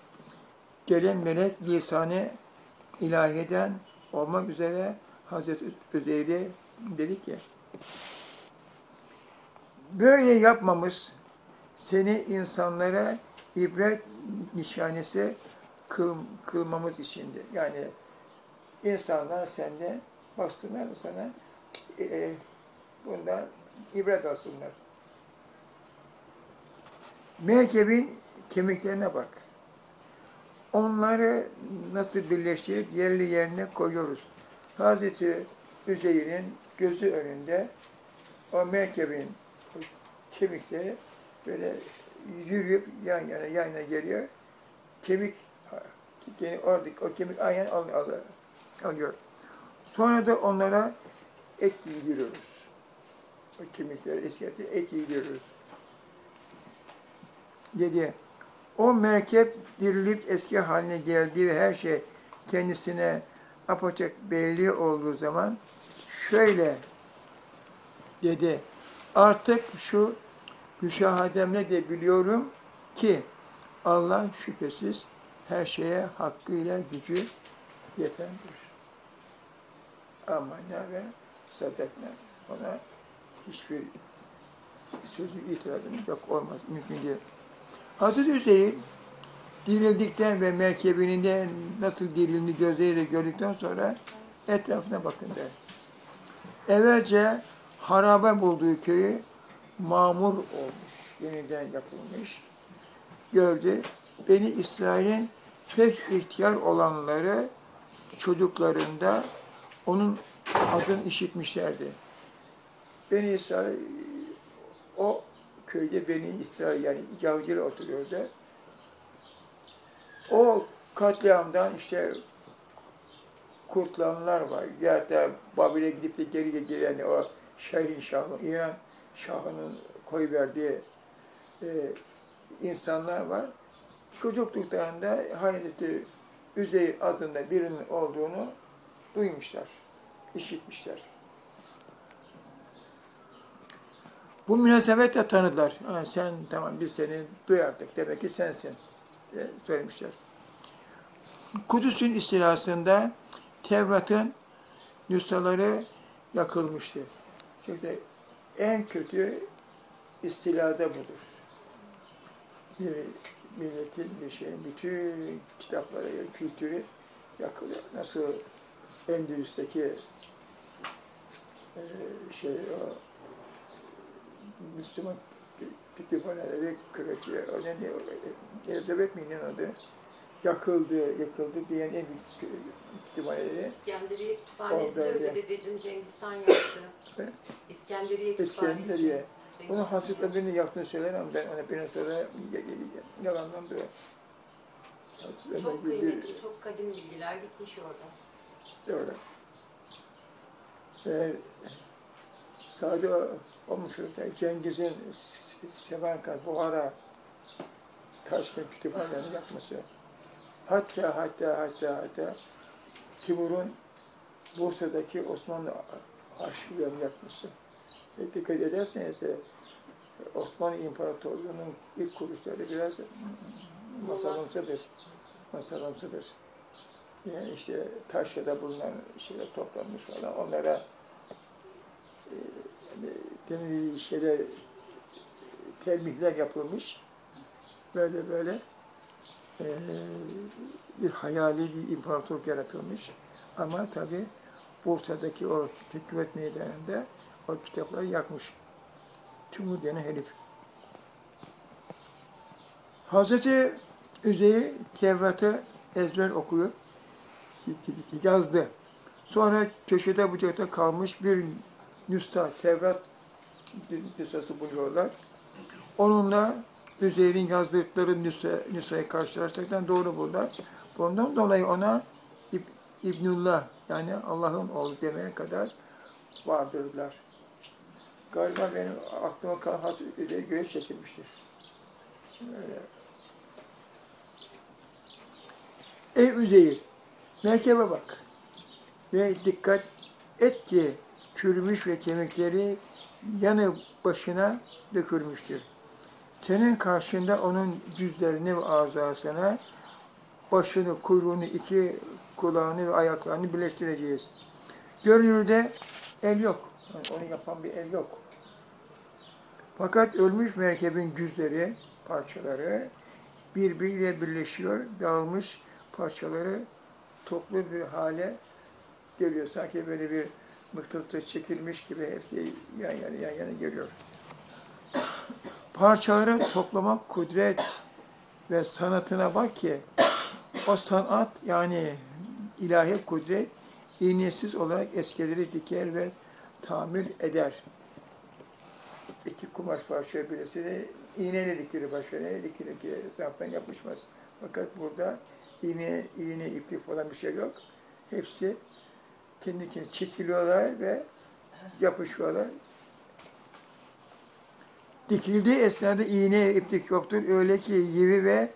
Gelen melek lisanı ilahiden olmak üzere Hazreti Özeyr'e dedi ki böyle yapmamız seni insanlara ibret nişanesi kıl, kılmamız içindi. Yani insanlar sende baksınlar sana e, bundan ibret alsınlar. Merkebin kemiklerine bak. Onları nasıl birleştirip yerli yerine koyuyoruz. Hazreti Üzeyr'in gözü önünde o merkebin kemikleri böyle yürüyüp yan yana yan yana geliyor. Kemik yani oradaki o kemik aynen al, al, alıyor. Sonra da onlara et yediriyoruz. O kemikleri eskerte et yediriyoruz. Dedi. O merkep dirilip eski haline geldiği ve her şey kendisine apaçık belli olduğu zaman şöyle dedi. Artık şu müşahademle de biliyorum ki Allah şüphesiz her şeye hakkıyla gücü yetendir. Amanna ve sadakna. Ona hiçbir sözü itirazımız yok, olmaz, mümkün değil. Hazreti Hüseyin dirildikten ve merkebinde nasıl dirildiğini gözleriyle gördükten sonra etrafına bakın der. Evvelce harabe bulduğu köyü mamur olmuş, yeniden yapılmış. Gördü. Beni İsrail'in pek ihtiyar olanları çocuklarında onun adını işitmişlerdi. Beni İsrail, o köyde Beni İsrail yani Yahudiler oturuyordu. O katliamdan işte kurtulanlar var. Ya da Babil'e gidip de geri gelen o Şahin Şahı, İran Şahı'nın koyverdiği e, insanlar var. Çocukluklarında Hazreti Üzeyir adında birinin olduğunu duymuşlar, işitmişler. Bu münasebetle tanıdılar. Ha, sen tamam biz seni duyardık. Demek ki sensin diye söylemişler. Kudüs'ün istilasında Tevrat'ın nüshaları yakılmıştı. Çünkü en kötü istilada budur. Bir milletin bir şeyin bütün kitapları, kültürü yakılıyor. Nasıl Endülüs'teki e, şey o Müslüman kütüphaneleri kırıcı, o ne diyor, Elizabeth miydi adı? Yakıldı, yakıldı diyen en büyük kütüphaneleri. İskenderiye Kütüphanesi de Orada öyle dedeciğim Cengiz Han yaptı. İskenderiye Kütüphanesi. İskenderiye. Bunu Hazreti. Ömer'in yaptığını söyler ama ben y- y- y- yalandan. Hazreti Ömer Çok gibi bir- kıymetli, çok kadim bilgiler gitmiş orada. Doğru. Eğer sade o- olmuş olsaydı Cengiz'in Sevankar, Buhara, Taşkent kütüphanelerini yapması, hatta hatta hatta hatta Timur'un Bursa'daki Osmanlı arşivlerini yapması. E, dikkat ederseniz de Osmanlı İmparatorluğu'nun ilk kuruluşları biraz masalımsıdır. Masalımsıdır. Yani işte Taşya'da bulunan şeyler toplanmış falan. Onlara e, demin şeyler telmihler yapılmış. Böyle böyle e, bir hayali bir imparatorluk yaratılmış. Ama tabi Bursa'daki o hükümet meydanında o kitapları yakmış. Timur denen herif. Hazreti Üzeyir Tevrat'ı ezber okuyup yazdı. Sonra köşede bucakta kalmış bir nüsha, Tevrat nüshası buluyorlar. Onunla Üzeyr'in yazdıkları nüshayı karşılaştıktan doğru buldular. Bundan dolayı ona İb, İbnullah yani Allah'ın oğlu demeye kadar vardırdılar. Galiba benim aklıma kalan Hazreti Üzeyr göğe çekilmiştir. Öyle. Ey Üzeyir, merkebe bak ve dikkat et ki çürümüş ve kemikleri yanı başına dökülmüştür. Senin karşında onun cüzlerini ve azasına, başını, kuyruğunu, iki kulağını ve ayaklarını birleştireceğiz. Görünürde el yok. Yani onu yapan bir el yok. Fakat ölmüş merkebin cüzleri, parçaları birbiriyle birleşiyor, dağılmış parçaları toplu bir hale geliyor. Sanki böyle bir mıknatıs çekilmiş gibi hepsi yan yana yan yana geliyor. Parçaları toplamak kudret ve sanatına bak ki o sanat yani ilahi kudret iğnesiz olarak eskileri diker ve tamir eder. İki kumaş parça birisini iğneyle dikilir başka neye dikilir ki zaten yapışmaz. Fakat burada iğne, iğne, iplik falan bir şey yok. Hepsi kendi kendine çekiliyorlar ve yapışıyorlar. Dikildiği esnada iğne, iplik yoktur. Öyle ki yivi ve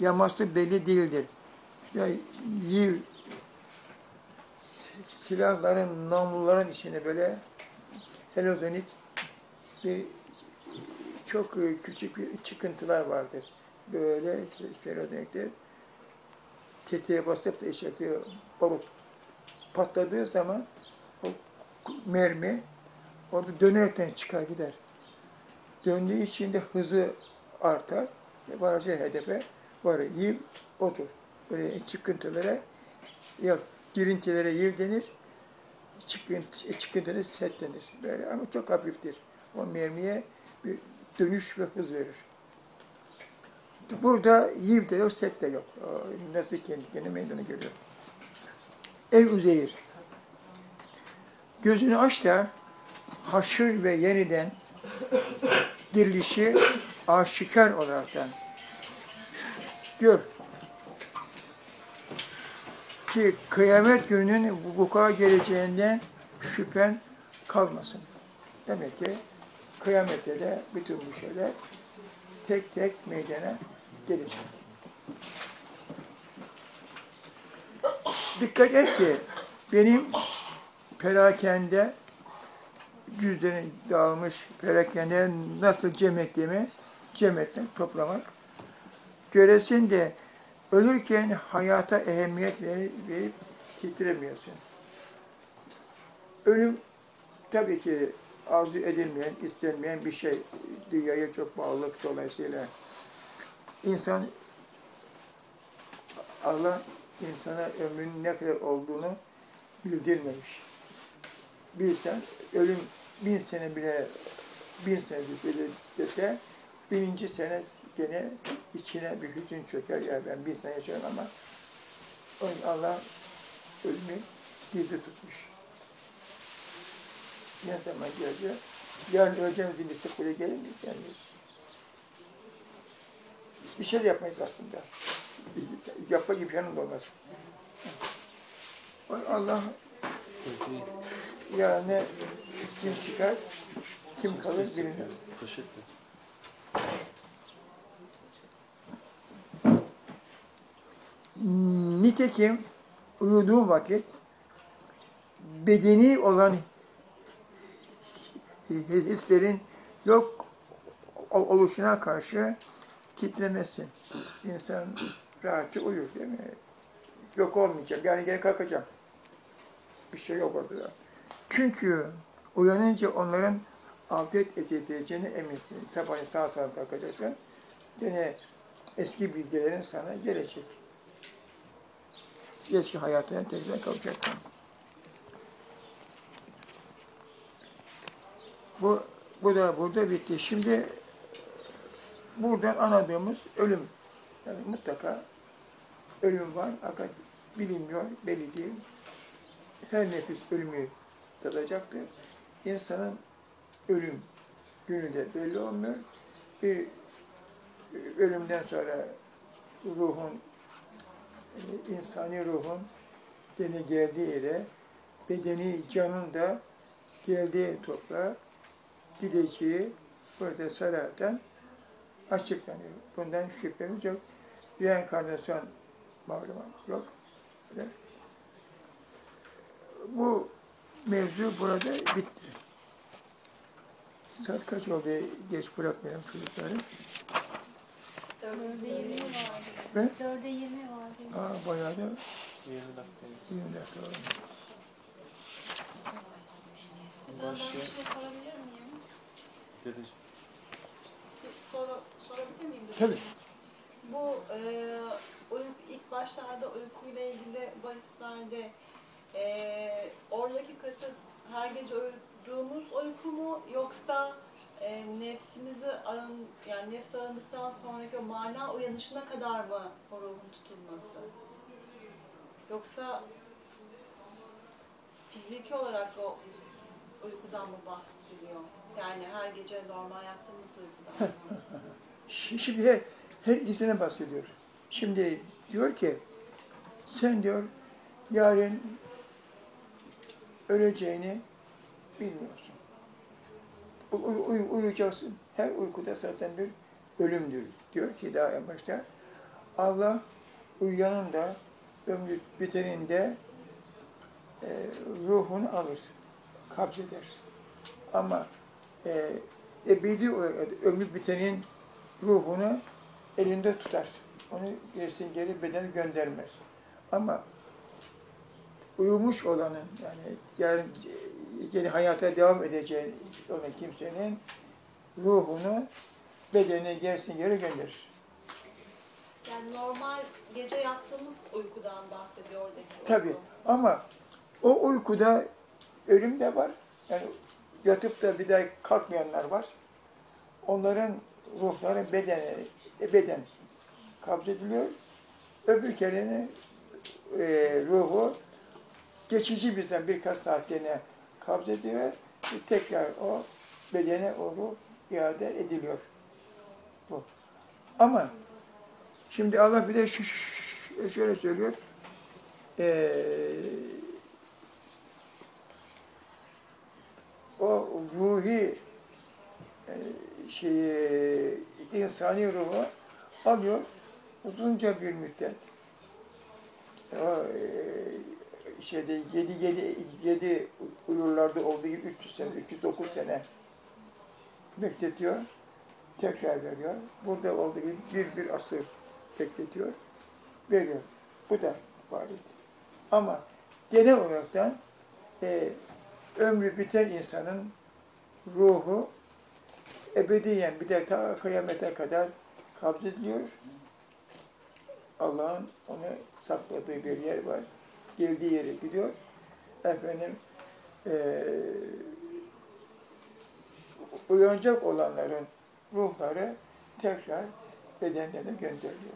yaması belli değildir. Yani yiv, si- silahların, namluların içine böyle helozonit bir çok e, küçük bir çıkıntılar vardır. Böyle helozonitler tetiğe basıp da işte barut patladığı zaman o mermi orada dönerekten çıkar gider. Döndüğü için de hızı artar ve varacağı hedefe varır. Yiv odur. Böyle çıkıntılara yok girintilere yiv denir. Çıkıntı, çıkıntıda set denir. Böyle ama çok hafiftir. O mermiye bir dönüş ve hız verir. Burada yiv de yok, set de yok. Nasıl kendi kendine meydana geliyor. Ey Üzeyir, gözünü aç da haşır ve yeniden dirilişi aşikar olaraktan gör. Ki kıyamet gününün vuku'a geleceğinden şüphen kalmasın. Demek ki kıyamette de bütün bu şeyler tek tek meydana gelecek. Dikkat et ki benim perakende yüzlerin dağılmış perakende nasıl cem ettiğimi cem etmek, toplamak. Göresin de ölürken hayata ehemmiyet verip, verip titremiyorsun. Ölüm tabii ki arzu edilmeyen, istenmeyen bir şey. Dünyaya çok bağlılık dolayısıyla insan Allah insana ömrünün ne kadar olduğunu bildirmemiş. Bilsen ölüm bin sene bile bin sene bile dese bininci sene gene içine bir hüzün çöker ya ben bin sene yaşarım ama Allah ölümü gizli tutmuş. Ne zaman gelecek? Yarın öleceğim birisi buraya gelir mi? Yani bir şey de yapmayız aslında. Yapma imkanım da olmaz. Allah Ezi. Yani kim çıkar, kim kalır bilinmez. Poşeti. Nitekim uyuduğu vakit bedeni olan hislerin yok oluşuna karşı titremesin. İnsan rahatça uyur değil mi? Yok olmayacağım. Yani gene kalkacağım. Bir şey yok orada. Çünkü uyanınca onların afiyet edileceğine eminsin. Sabahleyin sağ salim kalkacaksın. Gene eski bilgilerin sana gelecek. Eski hayatına tekrar kavuşacaksın. Bu, bu da burada bitti. Şimdi buradan anladığımız ölüm. Yani mutlaka ölüm var fakat bilinmiyor, belli değil. Her nefis ölümü tadacaktır. İnsanın ölüm günü de belli olmuyor. Bir ölümden sonra ruhun, insani ruhun gene geldiği yere, bedeni, canın da geldiği toprağa gideceği burada saraten açıklanıyor. Bundan şüphemiz yok. Reenkarnasyon malumat yok. Bu mevzu burada bitti. Saat kaç oldu? Geç bırakmayalım çocukları. Dörde yirmi vardı. Ne? Dörde yirmi vardı. Aa, bayağı da 20 dakika. 20 dakika oldu. Ben bir şey sorabilir miyim? Bir soru sorabilir miyim? Tabii. Bu e, uyku, ilk başlarda uykuyla ilgili bahislerde e, oradaki kasıt her gece uyuduğumuz uyku mu yoksa e, nefsimizi aran, yani nefs arındıktan sonraki o mana uyanışına kadar mı o ruhun tutulması? Yoksa fiziki olarak o uykudan mı bahsediliyor? Yani her gece normal yaptığımız uykudan mı? Şi- Şimdi her, her ikisine bahsediyor. Şimdi diyor ki sen diyor yarın öleceğini bilmiyorsun. Uy- uy- uyuyacaksın. Her uykuda zaten bir ölümdür. Diyor ki daha en başta Allah uyuyanın da ömrü biteninde e, ruhunu alır, kabzeder. Ama e, ebedi olarak ömrü bitenin ruhunu elinde tutar. Onu gerisin geri bedeni göndermez. Ama uyumuş olanın yani yarın yeni hayata devam edeceği olan kimsenin ruhunu bedenine gelsin geri gönderir. Yani normal gece yattığımız uykudan bahsediyor oradaki uyku. Tabii ama o uykuda ölüm de var. Yani yatıp da bir daha kalkmayanlar var. Onların ruhları bedene, e, beden kabzediliyor. Öbür kerenin e, ruhu geçici bizden birkaç saatliğine kabzediyor. ve Tekrar o bedene o ruh iade ediliyor. Bu. Ama şimdi Allah bir de şu- şöyle söylüyor. Ee, o ruhi e, şeyi insani ruhu alıyor uzunca bir müddet o e, şeyde 7 7 7 uyurlarda olduğu gibi 300 sene 309 sene bekletiyor tekrar veriyor burada olduğu gibi bir bir asır bekletiyor veriyor bu da var idi. Ama genel olaraktan e, ömrü biten insanın ruhu ebediyen bir de ta kıyamete kadar kabzediliyor. Allah'ın onu sakladığı bir yer var. Geldiği yere gidiyor. Efendim e, uyanacak olanların ruhları tekrar bedenlerine gönderiliyor.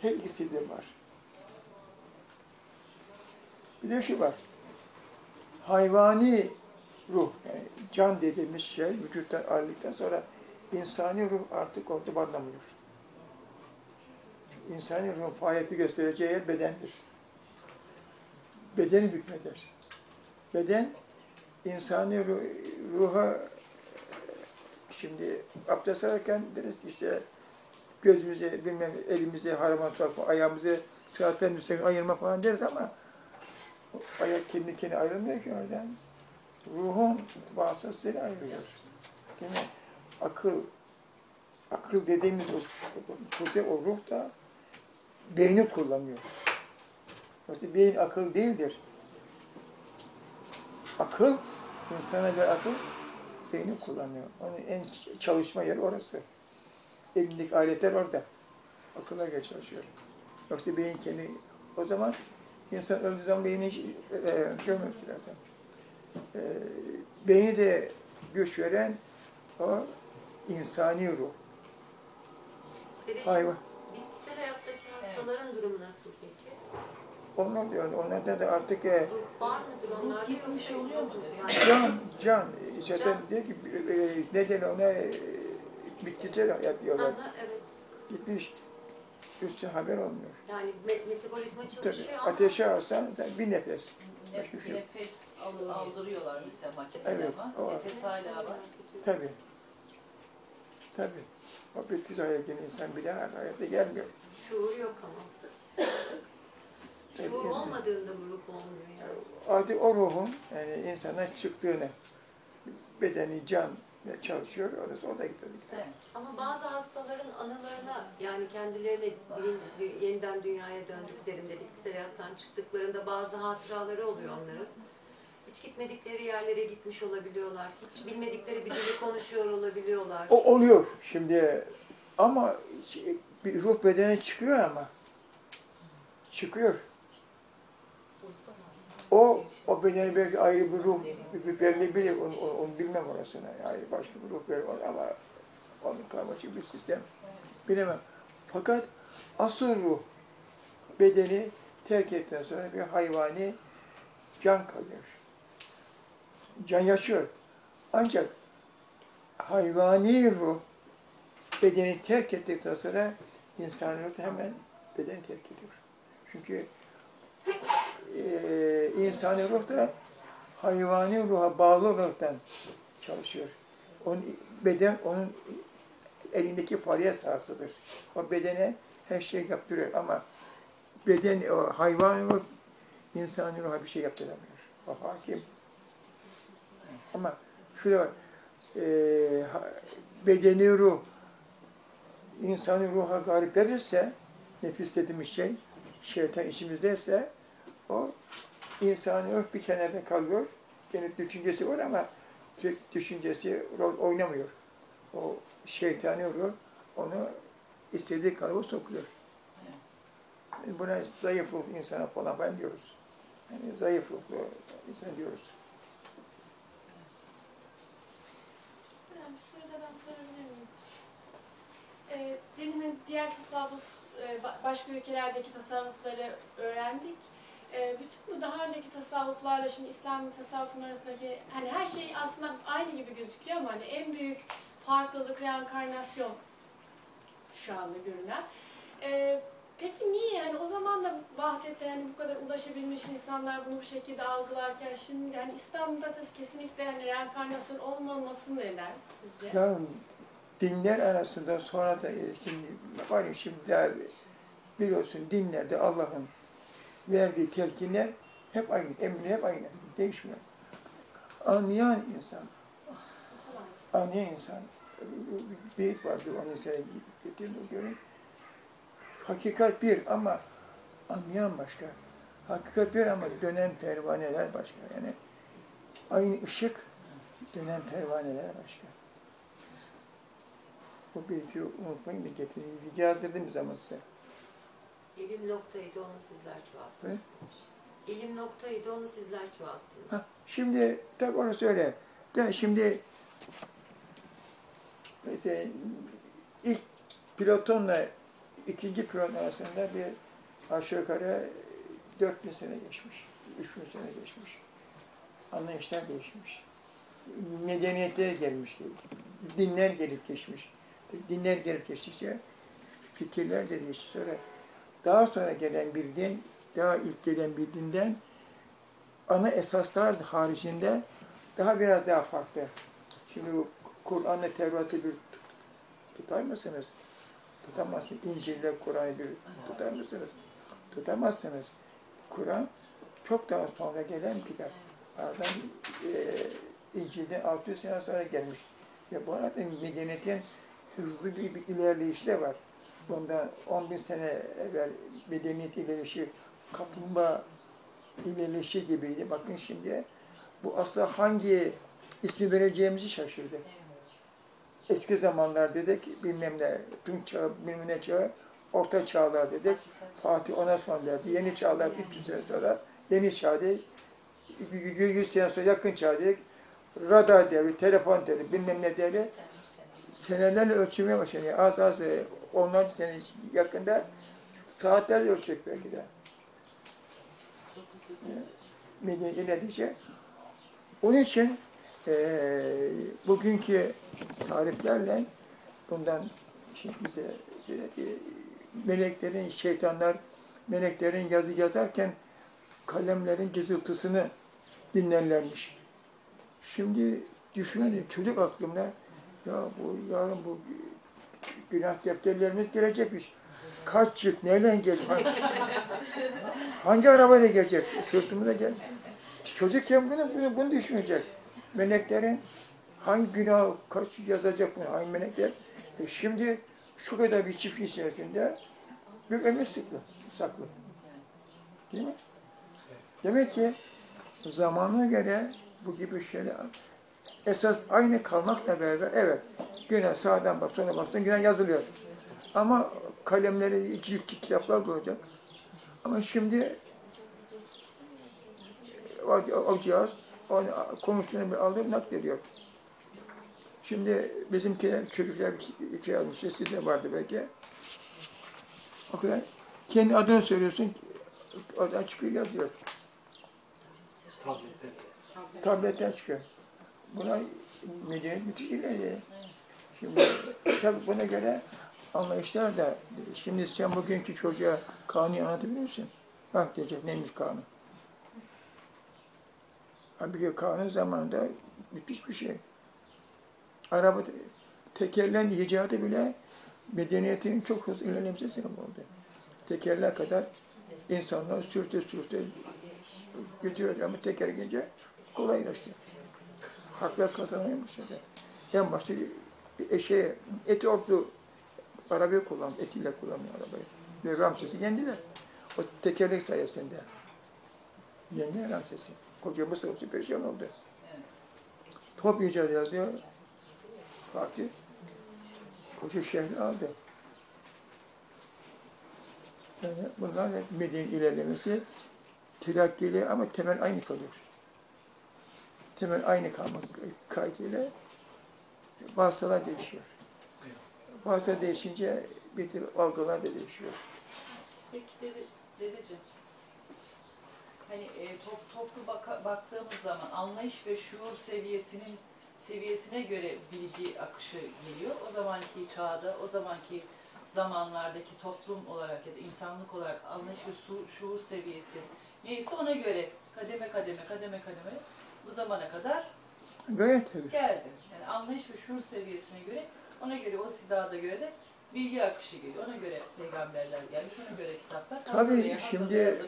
Her ikisi de var. Bir de şu var. Hayvani ruh, yani can dediğimiz şey vücuttan ayrıldıktan sonra insani ruh artık orada barınamıyor. İnsani ruhun faaliyeti göstereceği yer bedendir. Bedeni hükmeder. Beden insani ruh- ruha şimdi abdest alırken deriz işte gözümüze, bilmem elimize harama sokma, ayağımızı sıhhatten müstakil ayırma falan deriz ama ayak kendi kendine ayrılmıyor ki oradan. Ruhun vasıtasıyla ayrılıyor. Değil mi? Akıl, akıl dediğimiz o, o, o ruh da beyni kullanıyor. Yoksa beyin akıl değildir. Akıl, insana bir akıl beyni kullanıyor. Onun en çalışma yeri orası. Elindeki aletler orada. Akılla göre çalışıyor. Yoksa beyin kendi... O zaman insan öldüğü zaman beyni e, görmemek lazım. E, beyni de güç veren o insani ruh. Dedeciğim, Hayvan. bitkisel hayattaki hastaların durumu nasıl peki? Onlar diyor, onlarda da artık e, Ruh var mıdır onlarda gitmiş yoksa oluyor mu? Yani can, can, zaten Can. diyor ki e, neden ona e, bitkisel hayat diyorlar. Aha, evet. Gitmiş, üstüne haber olmuyor. Yani me- metabolizma Tabii, çalışıyor ama ateşe alsan bir nefes. Nef- Başka bir şey yok. nefes al- aldırıyorlar mesela makinede Evet, ama var. nefes hala var. Tabii. Tabii. O bitkisel hayat gelen insan bir daha hayata gelmiyor. şuur yok ama. İnsan- olmadığında bu ruh olmuyor yani. Adi o ruhun yani insandan çıktığını, bedeni, can çalışıyor, orası o da gidiyor. mi? Ama bazı hastaların anılarına yani dü- yeniden dünyaya döndüklerinde, bitkisel hayattan çıktıklarında bazı hatıraları oluyor onların. Hiç gitmedikleri yerlere gitmiş olabiliyorlar. Hiç bilmedikleri bir dili konuşuyor olabiliyorlar. O oluyor şimdi ama şey, bir ruh bedene çıkıyor ama çıkıyor. O o bedene belki ayrı bir ruh verilebilir. Onu, onu, onu bilmem orasına. Yani başka bir ruh verir ama onun karmaşık bir sistem. Bilemem. Fakat asıl ruh bedeni terk ettikten sonra bir hayvani can kalıyor. Can yaşıyor. Ancak hayvani ruh bedeni terk ettikten sonra insan ruh hemen bedeni terk ediyor. Çünkü e, insani ruh da hayvani ruha bağlı olaraktan çalışıyor. Onun beden onun elindeki faaliyet sahasıdır. O bedene her şey yaptırıyor ama beden o hayvan ruh insani ruha bir şey yaptıramıyor. O hakim. Ama şurada var, e, bedeni ruh insani ruha galip verirse nefis dediğimiz şey şeytan içimizdeyse O insani ruh bir kenarda kalıyor. Yani düşüncesi var ama düşüncesi rol oynamıyor. O şeytani ruh onu istediği kalıba sokuyor. Buna zayıf ruhlu insana falan ben diyoruz. Yani zayıf ruhlu insan diyoruz. Bir soru da ben sorabilir miyim? Ee, demin diğer tasavvuf, e, ba- başka ülkelerdeki tasavvufları öğrendik. Ee, bütün bu daha önceki tasavvuflarla şimdi İslam tasavvufun arasındaki hani her şey aslında aynı gibi gözüküyor ama hani en büyük farklılık reenkarnasyon şu anda görünen. Ee, peki niye yani o zaman da vahdete yani bu kadar ulaşabilmiş insanlar bunu bu şekilde algılarken şimdi hani İslam'da da kesinlikle hani reenkarnasyon olmaması neden sizce? Ya dinler arasında sonra da şimdi var ya şimdi daha biliyorsun dinlerde Allah'ın verdiği telkinler hep aynı, emri hep aynı, değişmiyor. Anlayan insan, anlayan insan, bir beyit vardı onu sana getirdim görün. Hakikat bir ama anlayan başka. Hakikat bir ama dönen pervaneler başka. Yani aynı ışık, dönen pervaneler başka. Bu beyti unutmayın da getirin. Video yazdırdım zaman size. İlim noktaydı onu sizler çoğalttınız demiş. İlim noktaydı onu sizler çoğalttınız. Ha, şimdi tabii orası öyle. De şimdi mesela ilk Platon'la ikinci Platon arasında bir aşağı yukarı 4000 sene geçmiş. 3000 sene geçmiş. Anlayışlar değişmiş. Medeniyetler gelmiş. Dinler gelip geçmiş. Dinler gelip geçtikçe fikirler de değişti. Sonra daha sonra gelen bir din, daha ilk gelen bir dinden ana esaslar haricinde daha biraz daha farklı. Şimdi Kur'an'la Tevrat'ı bir tut- tutar mısınız? Tutamazsınız. İncil'le Kur'an'ı bir tutar mısınız? Tutamazsınız. Kur'an çok daha sonra gelen kitap. Aradan e, İncil'den 600 sene sonra gelmiş. Ve bu arada medeniyetin hızlı bir, bir ilerleyişi de var. Bundan 10 bin sene evvel medeniyet ilerleyişi kaplumbağa ilerleyişi gibiydi. Bakın şimdi bu asla hangi ismi vereceğimizi şaşırdı. Eski zamanlar dedik bilmem ne, tüm çağ, bilmem ne çağ, orta çağlar dedik. Fatih ona son verdi. Yeni çağlar 300 sene sonra, yeni çağ dedik. 100 sene sonra yakın çağ dedik. Radar devri, telefon devri, bilmem ne devri. Senelerle ölçülmeye başladı. Yani az az e, onlarca sene yakında saatlerle ölçecek belki de. Medeniyet ilerledikçe. Onun için eee bugünkü tariflerle bundan şimdi bize dedi ki, meleklerin, şeytanlar meleklerin yazı yazarken kalemlerin cızıltısını dinlerlermiş. Şimdi düşünelim çocuk aklımda ya bu yarın bu günah defterlerimiz gelecekmiş. Kaç yıl, neyle gelecek? Hangi, hangi arabayla gelecek? Sırtımıza gel. Çocukken bunu, bunu, bunu düşünecek. Meleklerin hangi günah kaç yazacak bunu, hangi melekler? E şimdi şu kadar bir çift içerisinde bir ömür sıklı, saklı. Değil mi? Demek ki zamana göre bu gibi şeyler esas aynı kalmakla beraber evet günah sağdan bak sonra baksın günah yazılıyor. Ama kalemleri cilt kitaplar olacak. Ama şimdi o, o cihaz o konuştuğunu bir alıp naklediyor. Şimdi bizimkiler çocuklar iki yazmıştı, sizde vardı belki. O kadar. Kendi adını söylüyorsun, oradan çıkıyor yazıyor. Tabletten çıkıyor. Buna medeniyet müthiş ileride. Şimdi tabii buna göre anlayışlar da, şimdi sen bugünkü çocuğa kanunu anlatabiliyor musun? Bak diyecek neymiş kanun. Halbuki kanun zamanında müthiş bir şey. Araba tekerlerin icadı bile medeniyetin çok hızlı ilerlemesine sebep oldu. Tekerler kadar insanlar sürte sürte götürüyor ama teker gelince kolaylaştı. Haklar kazanmaya başladı. En başta bir eşeğe, eti ordu arabayı kullan, etiyle kullanıyor arabayı. Ve Ramses'i yendiler. O tekerlek sayesinde. Yenge Ramses'i. Koca Mısır olsun perişan oldu. Top icat ediyor. Fatih. Koca şehri aldı. Yani bunlar Medine ilerlemesi telakkili ama temel aynı kalıyor. Temel aynı kalmak kaydıyla vasıtalar değişiyor. Vasıta değişince bir tür algılar da değişiyor. Peki dede, dedeciğim, hani e, top, toplu baka, baktığımız zaman anlayış ve şuur seviyesinin seviyesine göre bilgi akışı geliyor. O zamanki çağda, o zamanki zamanlardaki toplum olarak ya da insanlık olarak anlayış ve şuur seviyesi neyse ona göre kademe kademe kademe kademe bu zamana kadar Gayet tabii. geldi. Yani anlayış ve şuur seviyesine göre ona göre o silahda göre de bilgi akışı geliyor. Ona göre peygamberler gelmiş, ona göre kitaplar. Tabii, şimdi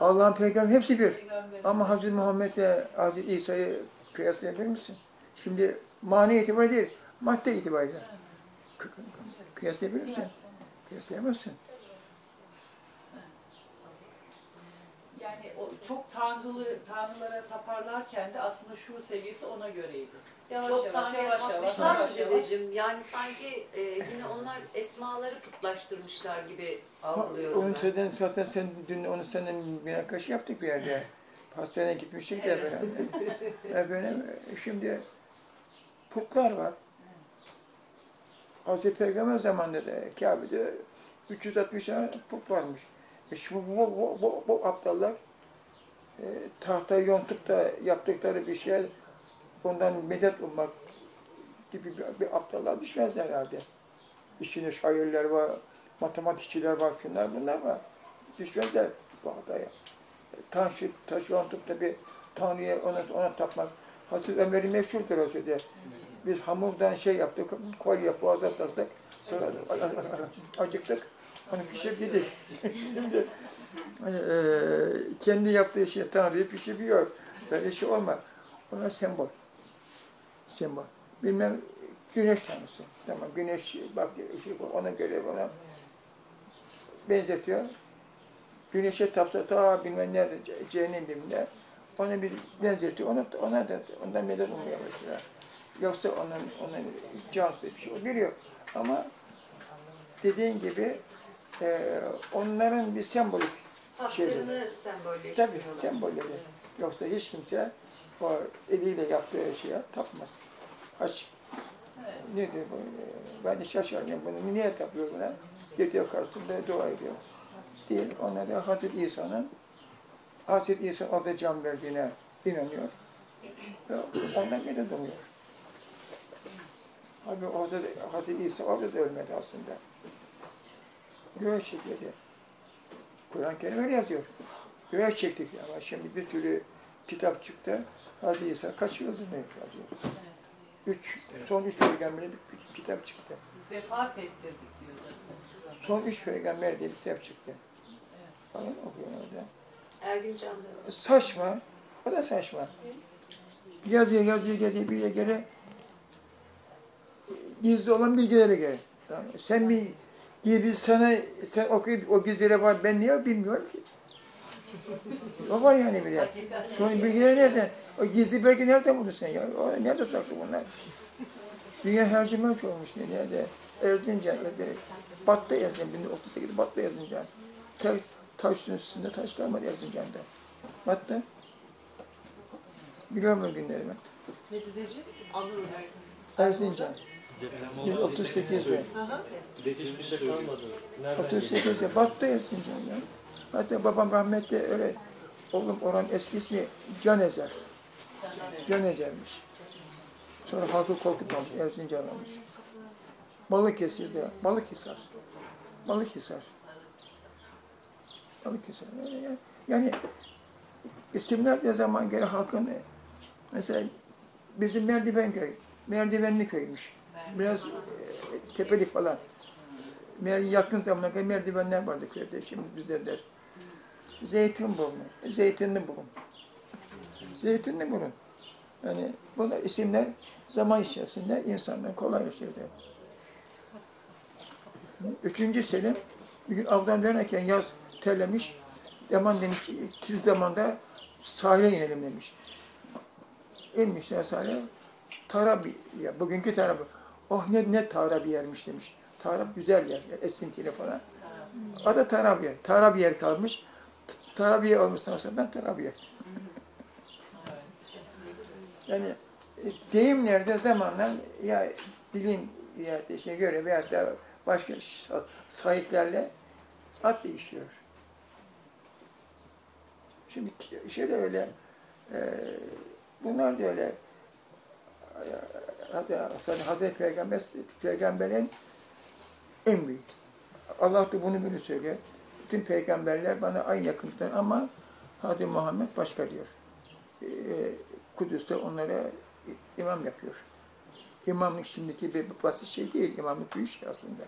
Allah'ın peygamber hepsi bir. Ama Hazreti Muhammed'le Hazreti İsa'yı kıyaslayabilir misin? Şimdi mani itibariyle değil, madde itibariyle. Kı- Kıyaslayabilir misin? Kıyaslayamazsın. Yani o çok tanrılı, tanrılara taparlarken de aslında şuur seviyesi ona göreydi. Yavaş Çok yavaş, Tanrı'ya yavaş tapmışlar mı yavaş yavaş. dedeciğim? Yani sanki e, yine onlar esmaları putlaştırmışlar gibi algılıyorum Onun ben. zaten, sen dün onu seninle münakaşa yaptık bir yerde. Pastaneye gitmiştik de beraber. Efendim, şimdi putlar var. Hazreti Peygamber zamanında da Kabe'de 360 tane put varmış. E şimdi bu, bu, bu, bu aptallar e, tahtayı yontup da yaptıkları bir şey ondan medet ummak gibi bir, bir aptallar düşmezler herhalde. İçinde şairler var, matematikçiler var, şunlar bunlar var. Düşmezler bu hataya. Taş, taş yontup da bir Tanrı'ya ona, ona tapmak. Hazreti Ömer'in meşhurdur o. Biz hamurdan şey yaptık, kolye boğaza taktık. Sonra acıktık. Onu pişirdik. Şimdi hani, eee, kendi yaptığı şey Tanrı'yı pişiriyor. Böyle şey olmaz. Ona sembol. Sembol. Bilmem güneş tanrısı. Tamam güneş bak şey, ona göre ona benzetiyor. Güneşe tapsa ta bilmem nerede ce- cehennem dibinde ona bir benzetiyor. Ona, ona da ondan medet umuyor mesela. Yoksa onun, onun cansız bir şey o biliyor. Ama dediğin gibi e, onların bir sembolik Haklarını sembolleştiriyorlar. tabii sembolleri. Yoksa hiç kimse o eliyle yaptığı şeye tapmaz. Aç. Evet. Nedir bu? Ee, Ben de şaşırıyorum bunu. Niye tapıyor buna? Gidiyor karşısında dua ediyor. Değil. Onlar da Hazreti İsa'nın Hazreti İsa orada can verdiğine inanıyor. Ve ondan medet umuyor. Abi orada da, Hazreti İsa orada da ölmedi aslında. Göğe çekildi. Kur'an-ı Kerim öyle yazıyor. Göğe çektik ama şimdi bir türlü kitap çıktı. Hazreti İsa kaç ne yazıyor. Üç, son üç peygamberin bir, kitap çıktı. Vefat ettirdik diyor zaten. Son üç peygamber diye bir kitap çıktı. Falan okuyor orada. Ergün Can'da. Saçma. O da saçma. Yazıyor, yazıyor, yazıyor, bir yere göre gizli olan bilgilere göre. Tamam. Sen bir gizli sana, sen okuyup o gizlere var, ben niye bilmiyorum ki. O var yani bir de. Sonra bilgiler nerede? O gizli belge nereden buldun sen ya? O, nerede saklı bunlar? Dünya harcamak olmuş ne nerede? Erzincan, Erzincan. Battı Erzincan, 1938 battı Erzincan. Ta, taşın üstünde taş kalmadı Erzincan'da. Battı. Biliyor musun günlerimi? Ne dedeciğim? Erzincan. Deprem oldu. 1938'de. Hiçbir şey kalmadı. Nereden 38'de battı Erzincan. Hatta babam rahmetli öyle, oğlum oranın eski ismi Can Ezer. Can Ezer'miş. Sonra halkı korkutmamış, Erzincan olmuş. Balıkesir'de, Balıkhisar. Balıkhisar. Balıkhisar. Yani, yani isimler de zaman göre halkın, mesela bizim Merdiven köy, Merdivenli köymüş. Biraz e, tepelik falan. Mer yakın zamana kadar merdivenler vardı köyde, şimdi bizde der. Zeytinburnu, zeytinli burun. Zeytinli burun. Yani bunlar isimler zaman içerisinde insanlar kolaylaştırdı. Üçüncü Selim bir gün avdan dönerken yaz terlemiş. Yaman demiş tiz zamanda sahile inelim demiş. İnmişler sahile. Tarabi, ya bugünkü Tarabi. Oh ne ne Tarabi yermiş demiş. Tarab güzel yer, esintili falan. Adı Tarabiye. Tarabiye kalmış. T- Tarabiye olmuştan sonra Tarabiye. Yani e, deyimlerde zamanla ya dilin ya da şey göre veya da başka sa- sahiplerle ad değişiyor. Şimdi şey de öyle, e, bunlar da öyle. Hazreti Peygamber, Peygamberin en büyük. Allah da bunu böyle söylüyor. Bütün peygamberler bana aynı yakınlıktan ama Hadi Muhammed başka diyor. Ee, Kudüs'te onlara imam yapıyor. İmamlık şimdiki bir basit şey değil. İmamlık büyük şey aslında.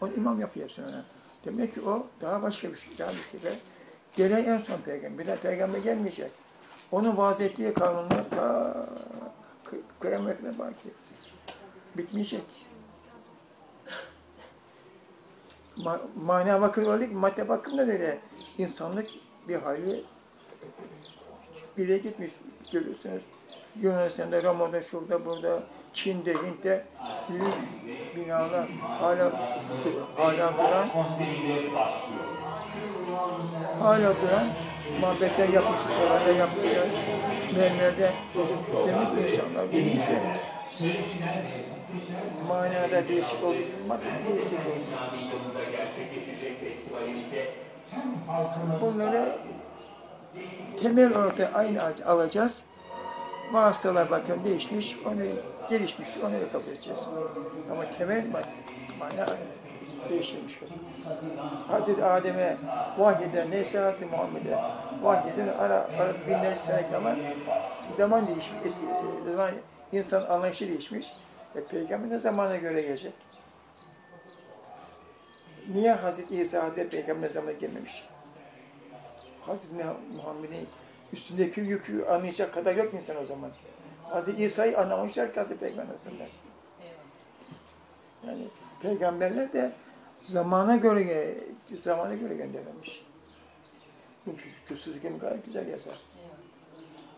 Onu imam yapıyor sonra. Demek ki o daha başka bir şey. Daha bir şey. Gelen en son peygamber. Bir daha peygamber gelmeyecek. Onun vaaz kanunlar ta kı- kıyametine baki. Bitmeyecek. Ma mana bakım öyle ki madde bakımda da öyle insanlık bir hayli bile gitmiş görüyorsunuz. Yunanistan'da, Roma'da, şurada, burada, Çin'de, Hint'te büyük binalar hala hala duran hala duran mabetler yapmışlar, saraylar yapmışlar, mermerde. Demek ki insanlar bilmişler. Manada değişik gibi madde değişik olmuş. Bunları temel olarak aynı alacağız. Vasıtalar bakın değişmiş, onu gelişmiş, onu da kabul edeceğiz. Ama temel ma- mana aynı. Değiştirmiş. Hazreti Adem'e vahyeden, neyse Hazreti Muhammed'e vahyeden ara, ara binlerce sene ama zaman değişmiş. Eski- Zaman, insan anlayışı değişmiş. E, Peygamber de zamana göre gelecek. Niye Hazreti İsa Hazreti Peygamber zamanına gelmemiş? Hazreti Muhammed'in üstündeki yükü anlayacak kadar yok insan o zaman. Hazreti İsa'yı anlamışlar ki Hazreti Peygamber Efendimiz. Yani peygamberler de zamana göre zamana göre gönderilmiş. Bu Füsus'u kim gayet güzel yazar.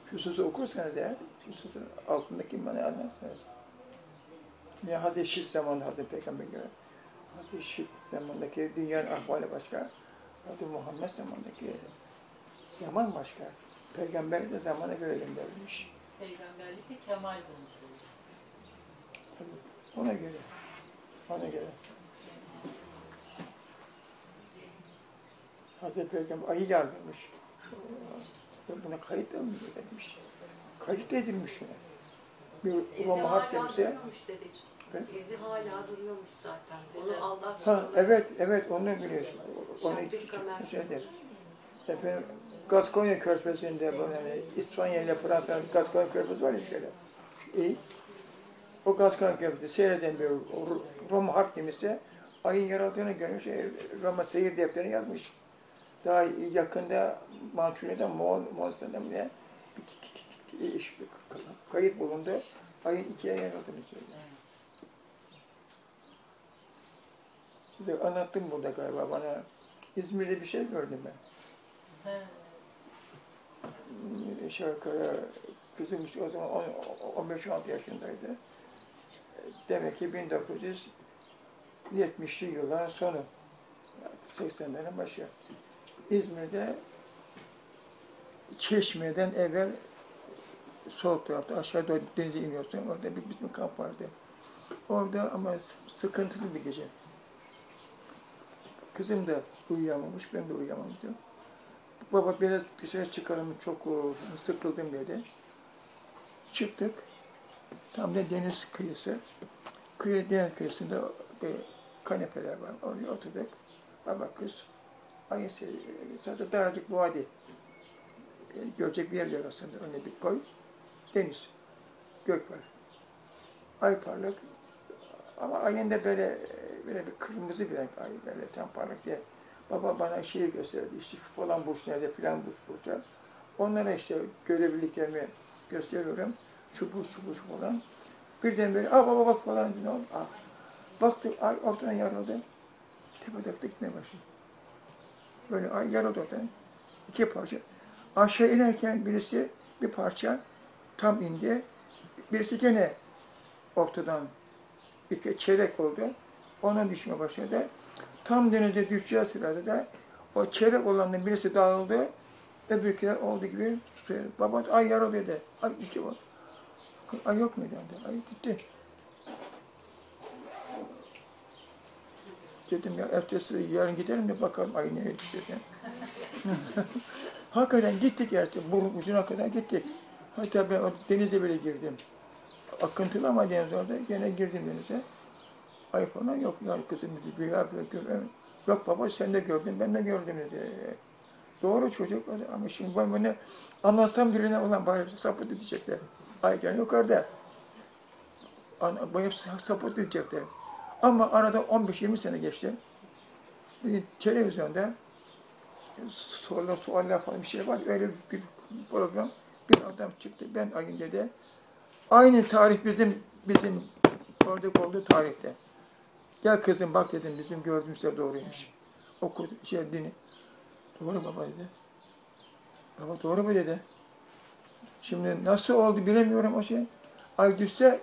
Füsus'u okursanız eğer, Füsus'un altındaki manayı anlarsanız. Niye Hazreti Şit zamanında Hazreti Peygamber göre? Hazreti Şit zamandaki dünyanın ahvali başka. Hazreti Muhammed zamandaki zaman başka. Peygamber de zamana göre gönderilmiş. Peygamberlikte kemal bulmuş olur. Ona göre. Ona göre. Hazreti Peygamber ayı yardırmış. Buna kayıt edilmiş. Kayıt edilmiş buna. Bir İzi Roma hala demişse. duruyormuş dedeciğim. İzi hala duruyormuş zaten. Onu Allah Ha, evet, evet, onu biliyorsun. Onu şeyde. Efendim, Gaskonya Körfezi'nde, bu yani İspanya ile Fransa Gaskonya Körfezi var ya şöyle. İyi. O Gaskonya Körfezi seyreden bir Ro- Roma harp gemisi ayın yaraldığını görmüş, e, Roma seyir defterini yazmış. Daha yakında Moğol, Moğolistan'da mı ne bir- bir- kayıt bulundu. Ayın ikiye yarıldığını söylüyor. Size anlattım burada galiba bana. İzmir'de bir şey gördüm ben. Yukarı kızım işte o zaman 15-16 yaşındaydı. Demek ki 1970'li yılların sonu. 80'lerin başı. İzmir'de Çeşme'den evvel sol tarafta aşağı doğru denize iniyorsun. Orada bir bizim kamp vardı. Orada ama sıkıntılı bir gece. Kızım da uyuyamamış, ben de uyuyamamıştım. Baba biraz dışarı çıkalım, çok e, sıkıldım dedi. Çıktık. Tam da deniz kıyısı. Kıyı, deniz kıyısında bir kanepeler var. Oraya oturduk. Baba kız. Ayı. Zaten daracık bir vadi. E, Görecek bir yer yok aslında. Önüne bir koy. Deniz. Gök var. Ay parlak. Ama ayın da böyle, böyle bir kırmızı bir renk ay böyle tam parlak diye. Baba bana şey gösterdi, işte falan burç nerede, filan burç burada. Onlara işte görebildiklerimi gösteriyorum. Şu burç, şu burç falan. Birden böyle, aa baba bak falan dedi. Aa. Baktım, ay ortadan yarıldı. Tepe takla gitmeye başladı. Böyle yarıldı ortadan. İki parça. Aşağı inerken birisi bir parça tam indi. Birisi gene ortadan iki çeyrek oldu. Ona düşme başladı. Tam denize düşeceği sırada da o çeyrek olanın birisi dağıldı. Öbürküler oldu gibi tutuyor. Baba ay yaralı dedi. Ay işte bu. Ay yok muydu? dedi. Ay gitti. Dedim ya ertesi yarın gidelim de bakalım ay nereye diye. Hakikaten gittik ertesi burun ucuna kadar gittik. Hatta ben denize bile girdim. Akıntılı ama deniz orada. Gene girdim denize. Ay falan yok ya kızım dedi. Bir ya bir gör- evet. Yok baba sen de gördün ben de gördüm dedi. Doğru çocuk ama şimdi ben bunu anlatsam birine olan bari sapıt diyecekler. Aycan yukarıda. Bayıp sapıt diyecekler. Ama arada 15-20 sene geçti. Bir televizyonda sorular, sualler falan bir şey var. Öyle bir program. Bir adam çıktı. Ben ayın dedi. Aynı tarih bizim bizim oradaki olduğu tarihte. Gel kızım bak dedim bizim gördüğümüzde doğruymuş. Okudu şey dini. Doğru baba dedi. Baba doğru mu dedi. Şimdi nasıl oldu bilemiyorum o şey. Ay düşse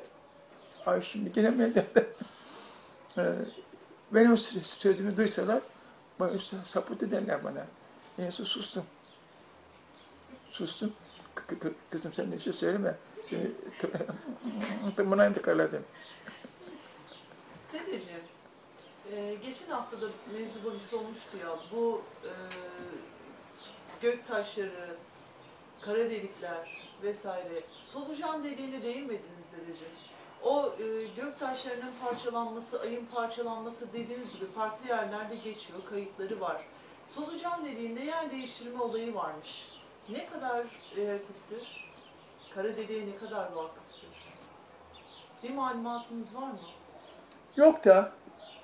ay şimdi gene meydanda. Ee, benim sö- sözümü duysalar bana sapıtı derler bana. Neyse sustum. Sustum. Kı- kı- Kızım sen de bir şey söyleme. Seni tımına tıkaladım. Dedeciğim, e, geçen hafta da mevzu bahis olmuştu ya. Bu e, gök taşları, kara delikler vesaire. Solucan deliğine değinmediniz dedeciğim. O e, gök taşlarının parçalanması, ayın parçalanması dediğiniz gibi farklı yerlerde geçiyor, kayıtları var. Solucan deliğinde yer değiştirme olayı varmış. Ne kadar relatiftir? Kara deliğe ne kadar vakıftır? Bir malumatınız var mı? Yok da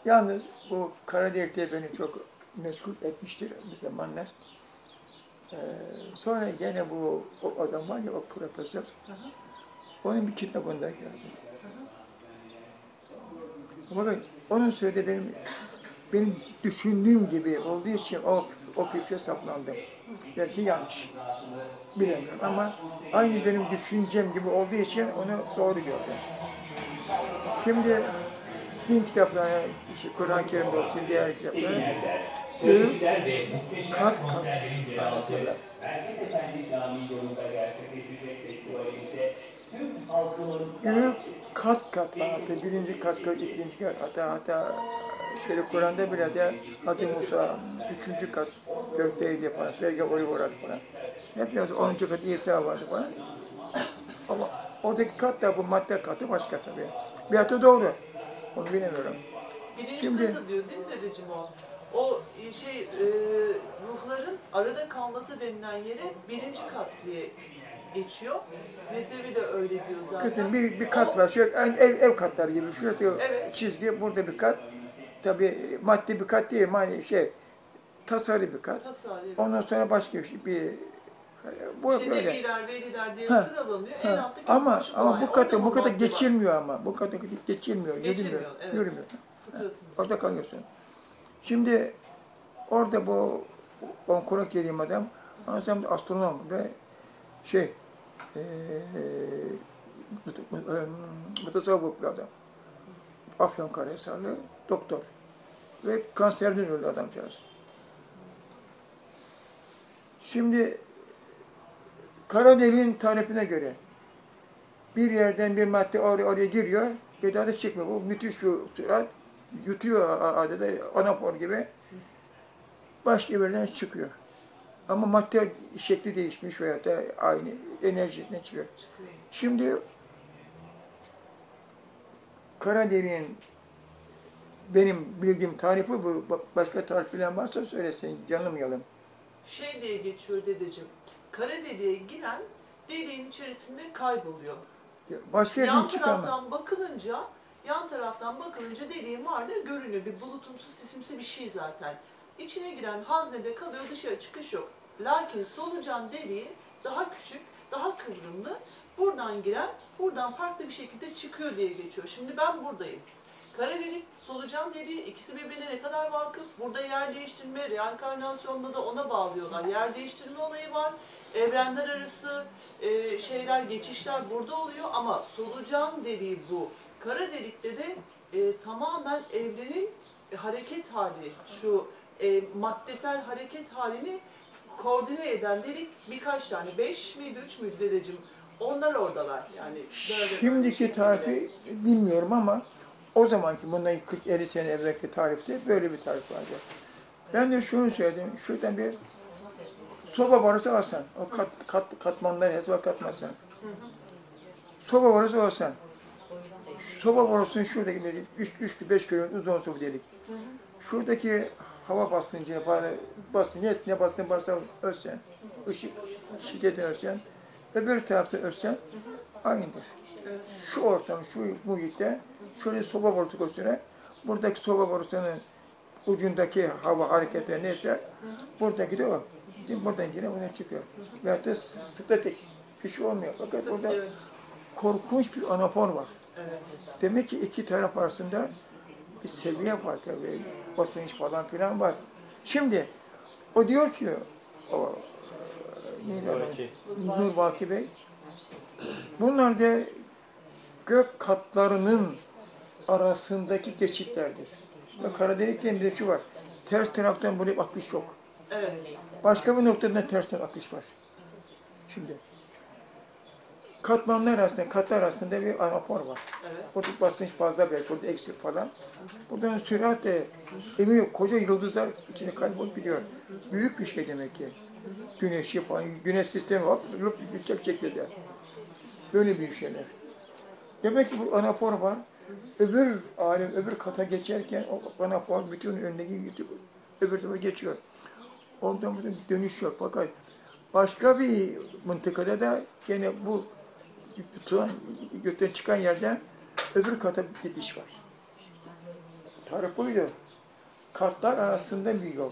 yalnız bu kara delikte beni çok meşgul etmiştir bir zamanlar. Ee, sonra gene bu o adam var ya o profesör, hı. onun bir kitabında geldi. Bakın onun söylediği benim, benim düşündüğüm gibi olduğu için o, o fikre saplandım. Belki yanlış. Bilemiyorum ama aynı benim düşüncem gibi olduğu için onu doğru gördüm. Şimdi din kitaplarına, işte Kur'an-ı Kerim'de olsun, diğer kitaplara göğü kat kat anlatıyorlar. Göğü kat kat anlatıyor. Birinci kat, kat, ikinci kat, hatta hatta şöyle Kur'an'da bile de Hadi Musa üçüncü kat gökteydi falan. Belki oraya uğradı falan. Hep yazıyor. Onuncu kat İsa vardı falan. Ama oradaki kat da bu madde katı başka tabii. Bir hatı doğru. Onu bilemiyorum. Birinci Şimdi- katı diyor değil mi dedeciğim o? O e, şey e, ruhların arada kalması denilen yere birinci kat diye geçiyor. Mezhebi de öyle diyor zaten. Kızım bir, bir kat var. Şöyle ev, ev, katları gibi. Şurada Evet. çizgi, burada bir kat. Tabii maddi bir kat değil, mani şey, tasarı bir kat. Tasarruf. Ondan sonra başka bir şey, bir bu İşte böyle. nebiler, veliler diye Ha, sıralanıyor. En Ha, Ama baş ama kolay. bu katı bu katı madde var. geçilmiyor ama. Bu katı geçilmiyor. Geçilmiyor, evet. Yürümüyor. Orada kalıyorsun. Şimdi orada bu onkolog dediğim adam zamanda astronom ve şey mutasavvuf bir adam. Afyonkarahisarlı doktor. Ve kanserden öldü adamcağız. Şimdi kara deliğin tarifine göre bir yerden bir madde oraya, oraya giriyor, da çıkmıyor. O müthiş bir sürat. Yutuyor adeta anafor gibi. Başka bir çıkıyor. Ama madde şekli değişmiş veya da aynı enerjisine çıkıyor. Çıkıyor. Şimdi kara deliğin benim bildiğim tarifi bu. Ba- Başka tarif bilen varsa söylesin, yanılmayalım. Şey diye geçiyor dedeciğim. Kara deliğe giren deliğin içerisinde kayboluyor. Başka yerden Yan taraftan bakılınca, yan taraftan bakılınca deliğin varlığı görünüyor. Bir bulutumsu, sisimsi bir şey zaten. İçine giren haznede kalıyor, dışarı çıkış yok. Lakin solucan deliği daha küçük, daha kıvrımlı. Buradan giren, buradan farklı bir şekilde çıkıyor diye geçiyor. Şimdi ben buradayım. Kara delik, solucan deliği ikisi birbirine ne kadar vakıf? Burada yer değiştirme, reenkarnasyonda da ona bağlıyorlar. Yer değiştirme olayı var. Evrenler arası e, şeyler, geçişler burada oluyor ama solucan deliği bu. Kara delikte de e, tamamen evrenin hareket hali, şu e, maddesel hareket halini koordine eden delik birkaç tane. Beş miydi, üç müydü dedeciğim? Onlar oradalar. Yani Şimdiki şekilde. tarifi bilmiyorum ama o zamanki bundan 40-50 sene evvelki tarifte böyle bir tarif vardı. Ben de şunu söyledim. Şuradan bir soba borusu alsan. O kat, kat, katmanları hesaba katmazsan. Soba borusu alsan. Soba borusunun şuradaki delik, 3-5 kilometre uzun soba delik. Şuradaki hava basıncını, böyle basınç, ne basın varsa ölsen, ışık şiddetini ölsen, öbür tarafta ölsen aynıdır. Şu ortam, şu muhitte, şöyle soba borusu koysana, buradaki soba borusunun ucundaki hava hareketleri neyse, buradaki de o. Şimdi buradan yine buradan çıkıyor. Veyahut da statik, hiç olmuyor. Fakat burada korkunç bir anafor var. Demek ki iki taraf arasında bir seviye var tabii. Basınç falan filan var. Şimdi o diyor ki o e, neydi. Nur Baki Bey bunlar da gök katlarının arasındaki geçitlerdir. Ve kara delikten bir şu var. Ters taraftan buraya akış yok. Evet. Başka bir noktadan tersten akış var. Şimdi katmanlar arasında, katlar arasında bir anafor var. Evet. Burada basınç fazla belki, burada eksik falan. Buradan süratle emiyor, koca yıldızlar içine kaybolup gidiyor. Büyük bir şey demek ki. Güneşi falan, güneş sistemi var, lup bir şekilde. Böyle büyük şeyler. Demek ki bu anafor var. Öbür alem, öbür kata geçerken o anafor bütün önündeki öbür tarafa geçiyor. Ondan dönüş yok. Fakat başka bir mıntıkada da gene bu tutulan, gökten çıkan yerden öbür kata bir gidiş var. Tarif buydu. Katlar arasında bir yol.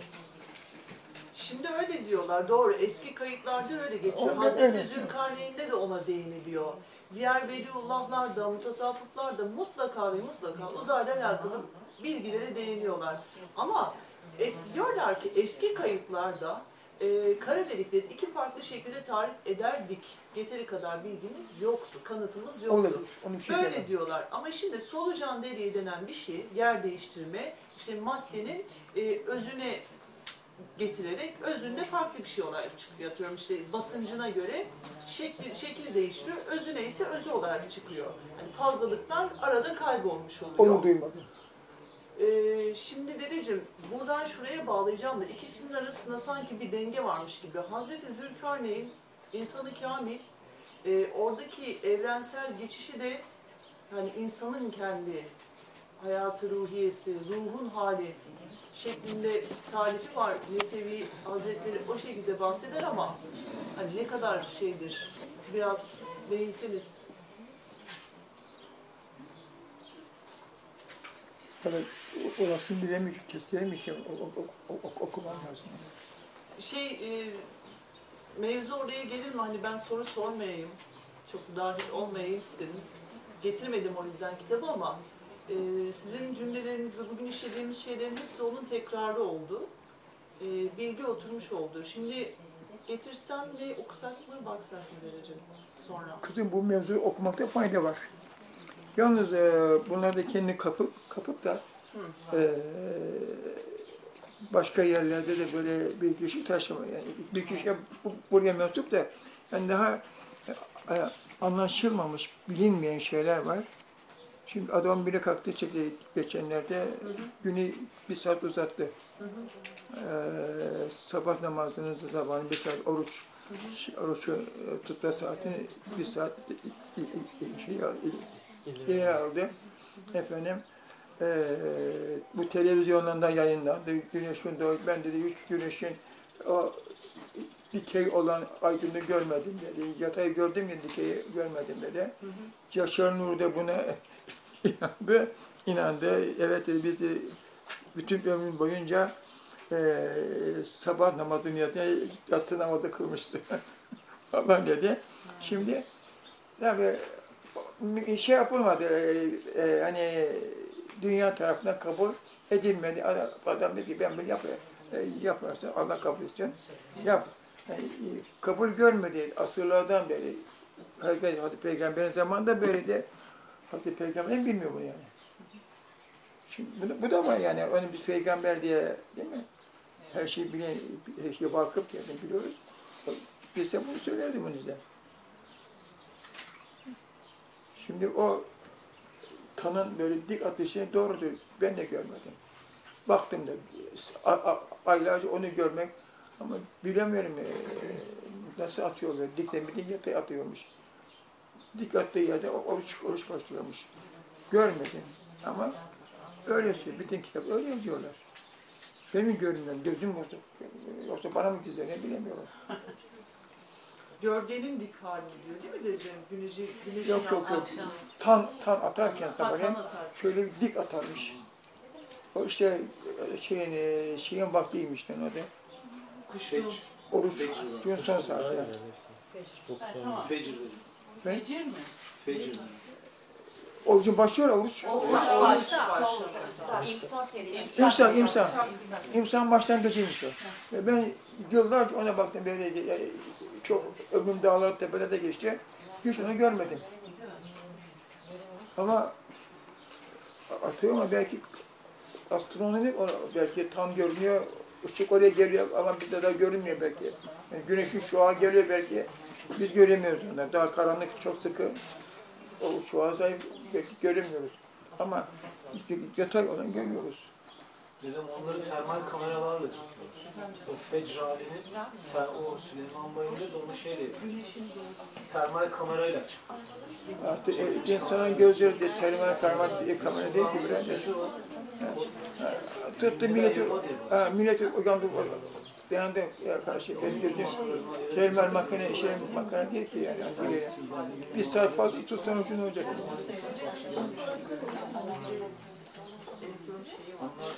Şimdi öyle diyorlar, doğru. Eski kayıtlarda öyle geçiyor. Orada Hazreti öyle. Zülkarneyn'de de ona değiniliyor. Diğer veliullahlar da, mutasavvıflar da mutlaka ve mutlaka uzayla alakalı bilgilere değiniyorlar. Ama es, diyorlar ki eski kayıtlarda e, kara delikleri iki farklı şekilde tarif ederdik. Yeteri kadar bilgimiz yoktu, kanıtımız yoktu. Olabilir. Onu bir şey Böyle diyemem. diyorlar. Ama şimdi solucan deliği denen bir şey, yer değiştirme, işte maddenin e, özüne getirerek özünde farklı bir şey olarak çıkıyor. Atıyorum işte basıncına göre şekli, şekil değiştiriyor. Özüne ise özü olarak çıkıyor. Yani fazlalıklar arada kaybolmuş oluyor. Onu duymadım. Ee, şimdi dedeciğim buradan şuraya bağlayacağım da ikisinin arasında sanki bir denge varmış gibi. Hazreti Zülkarneyn insanı kamil e, oradaki evrensel geçişi de hani insanın kendi hayatı ruhiyesi, ruhun hali şeklinde tarifi var. Nesevi Hazretleri o şekilde bahseder ama hani ne kadar şeydir biraz değinseniz. Tabii orasını bilemiyorum, kestiremeyeceğim. O, o, o, o, okumam lazım. Şey, e, mevzu oraya gelir mi? Hani ben soru sormayayım, çok dahil olmayayım istedim. Getirmedim o yüzden kitabı ama e, sizin cümleleriniz ve bugün işlediğimiz şeylerin hepsi onun tekrarı oldu. E, bilgi oturmuş oldu. Şimdi getirsem mi, okusak mı, baksak mı vereceğim sonra? Kızım bu mevzuyu okumakta fayda var. Yalnız e, bunlar da kendini kapıp, kapıp da e, başka yerlerde de böyle bir kişi taşıma. Yani bir kişi bu- buraya mensup da yani daha e, anlaşılmamış, bilinmeyen şeyler var. Şimdi adam bile kalktı çekti geçenlerde günü bir saat uzattı. Ee, sabah namazının zamanı bir saat oruç oruçu e, tutma saatini bir saat şey ileri aldı. Efendim eee, bu televizyonlarda yayınlandı. Güneş gün doğup ben dedi hiç güneşin o dikey olan aydınlığı görmedim dedi. Yatayı gördüm ya dikeyi görmedim dedi. Yaşar Nur da buna inandı. inandı. Evet dedi biz de bütün ömrüm boyunca eee sabah namazını yatıyor, yatsı namazı kılmıştı falan dedi. Şimdi tabii şey yapılmadı. eee, eee, hani dünya tarafından kabul edilmedi. Adam, dedi ben bunu yapayım. E, yaparsın Allah kabul etsin. Yap. Yani, e, kabul görmedi asırlardan beri. Herkes Hazreti Peygamber'in zamanında böyle de Hazreti Peygamber'in bilmiyor bunu yani. Şimdi bu, bu da var yani. Onu biz peygamber diye değil mi? Her şeyi bilen, her şeye vakıf diye biliyoruz. Biz de bunu söylerdi bunu bize. Şimdi o tanın böyle dik atışını doğrudur. Ben de görmedim. Baktım da aylarca onu görmek ama bilemiyorum e, nasıl atıyorlar. Dikten bir de yatay atıyormuş. Dik attığı yerde oruç, oruç başlıyormuş. Görmedim ama öyle söylüyor. Bütün kitap öyle yazıyorlar. Benim görünmem, gözüm bozuk. Yoksa bana mı gizleniyor bilemiyorum. Gölgenin dik hali diyor değil mi dedeciğim? Güneşi, güneşin Yok yok yok. Tan, tan atarken Ha, sabahleyin atar. şöyle bir dik atarmış. O işte e, şeyin, e, şeyin vaktiymiş lan o da. Kuşluğun. Oruç, gün son saat. Aynen hepsi. Çok Ha, tamam. Fecr. Ben- mi? Fecr. Orucun başlıyor oruç. İmsak deriz. İmsak, imsak. İmsak başlangıcıymış o. Ve ben yıllarca ona baktım böyle e, çok ömrüm dağlar tepelerde geçti. Hiç onu görmedim. Ama atıyor ama belki astronomik belki tam görünüyor. Işık oraya geliyor ama bizde daha görünmüyor belki. Yani güneşin şuağı geliyor belki. Biz göremiyoruz onu. Daha karanlık çok sıkı. O şuağı zayıf belki göremiyoruz. Ama yatay olan görüyoruz. Dedem onları termal kameralarla çekiyorlar. O fecr halini, ter, o Süleyman Bayındır da onu şeyle termal kamerayla çıkıyor. Artık e, insanın gözleri de termal diye kamera değil ki birader. Tuttu milleti, ha, milleti uyandı. Bir anda ya karşı gözüm termal makine, şey makine değil ki yani. bir saat fazla tutsan ucun olacak. Onlar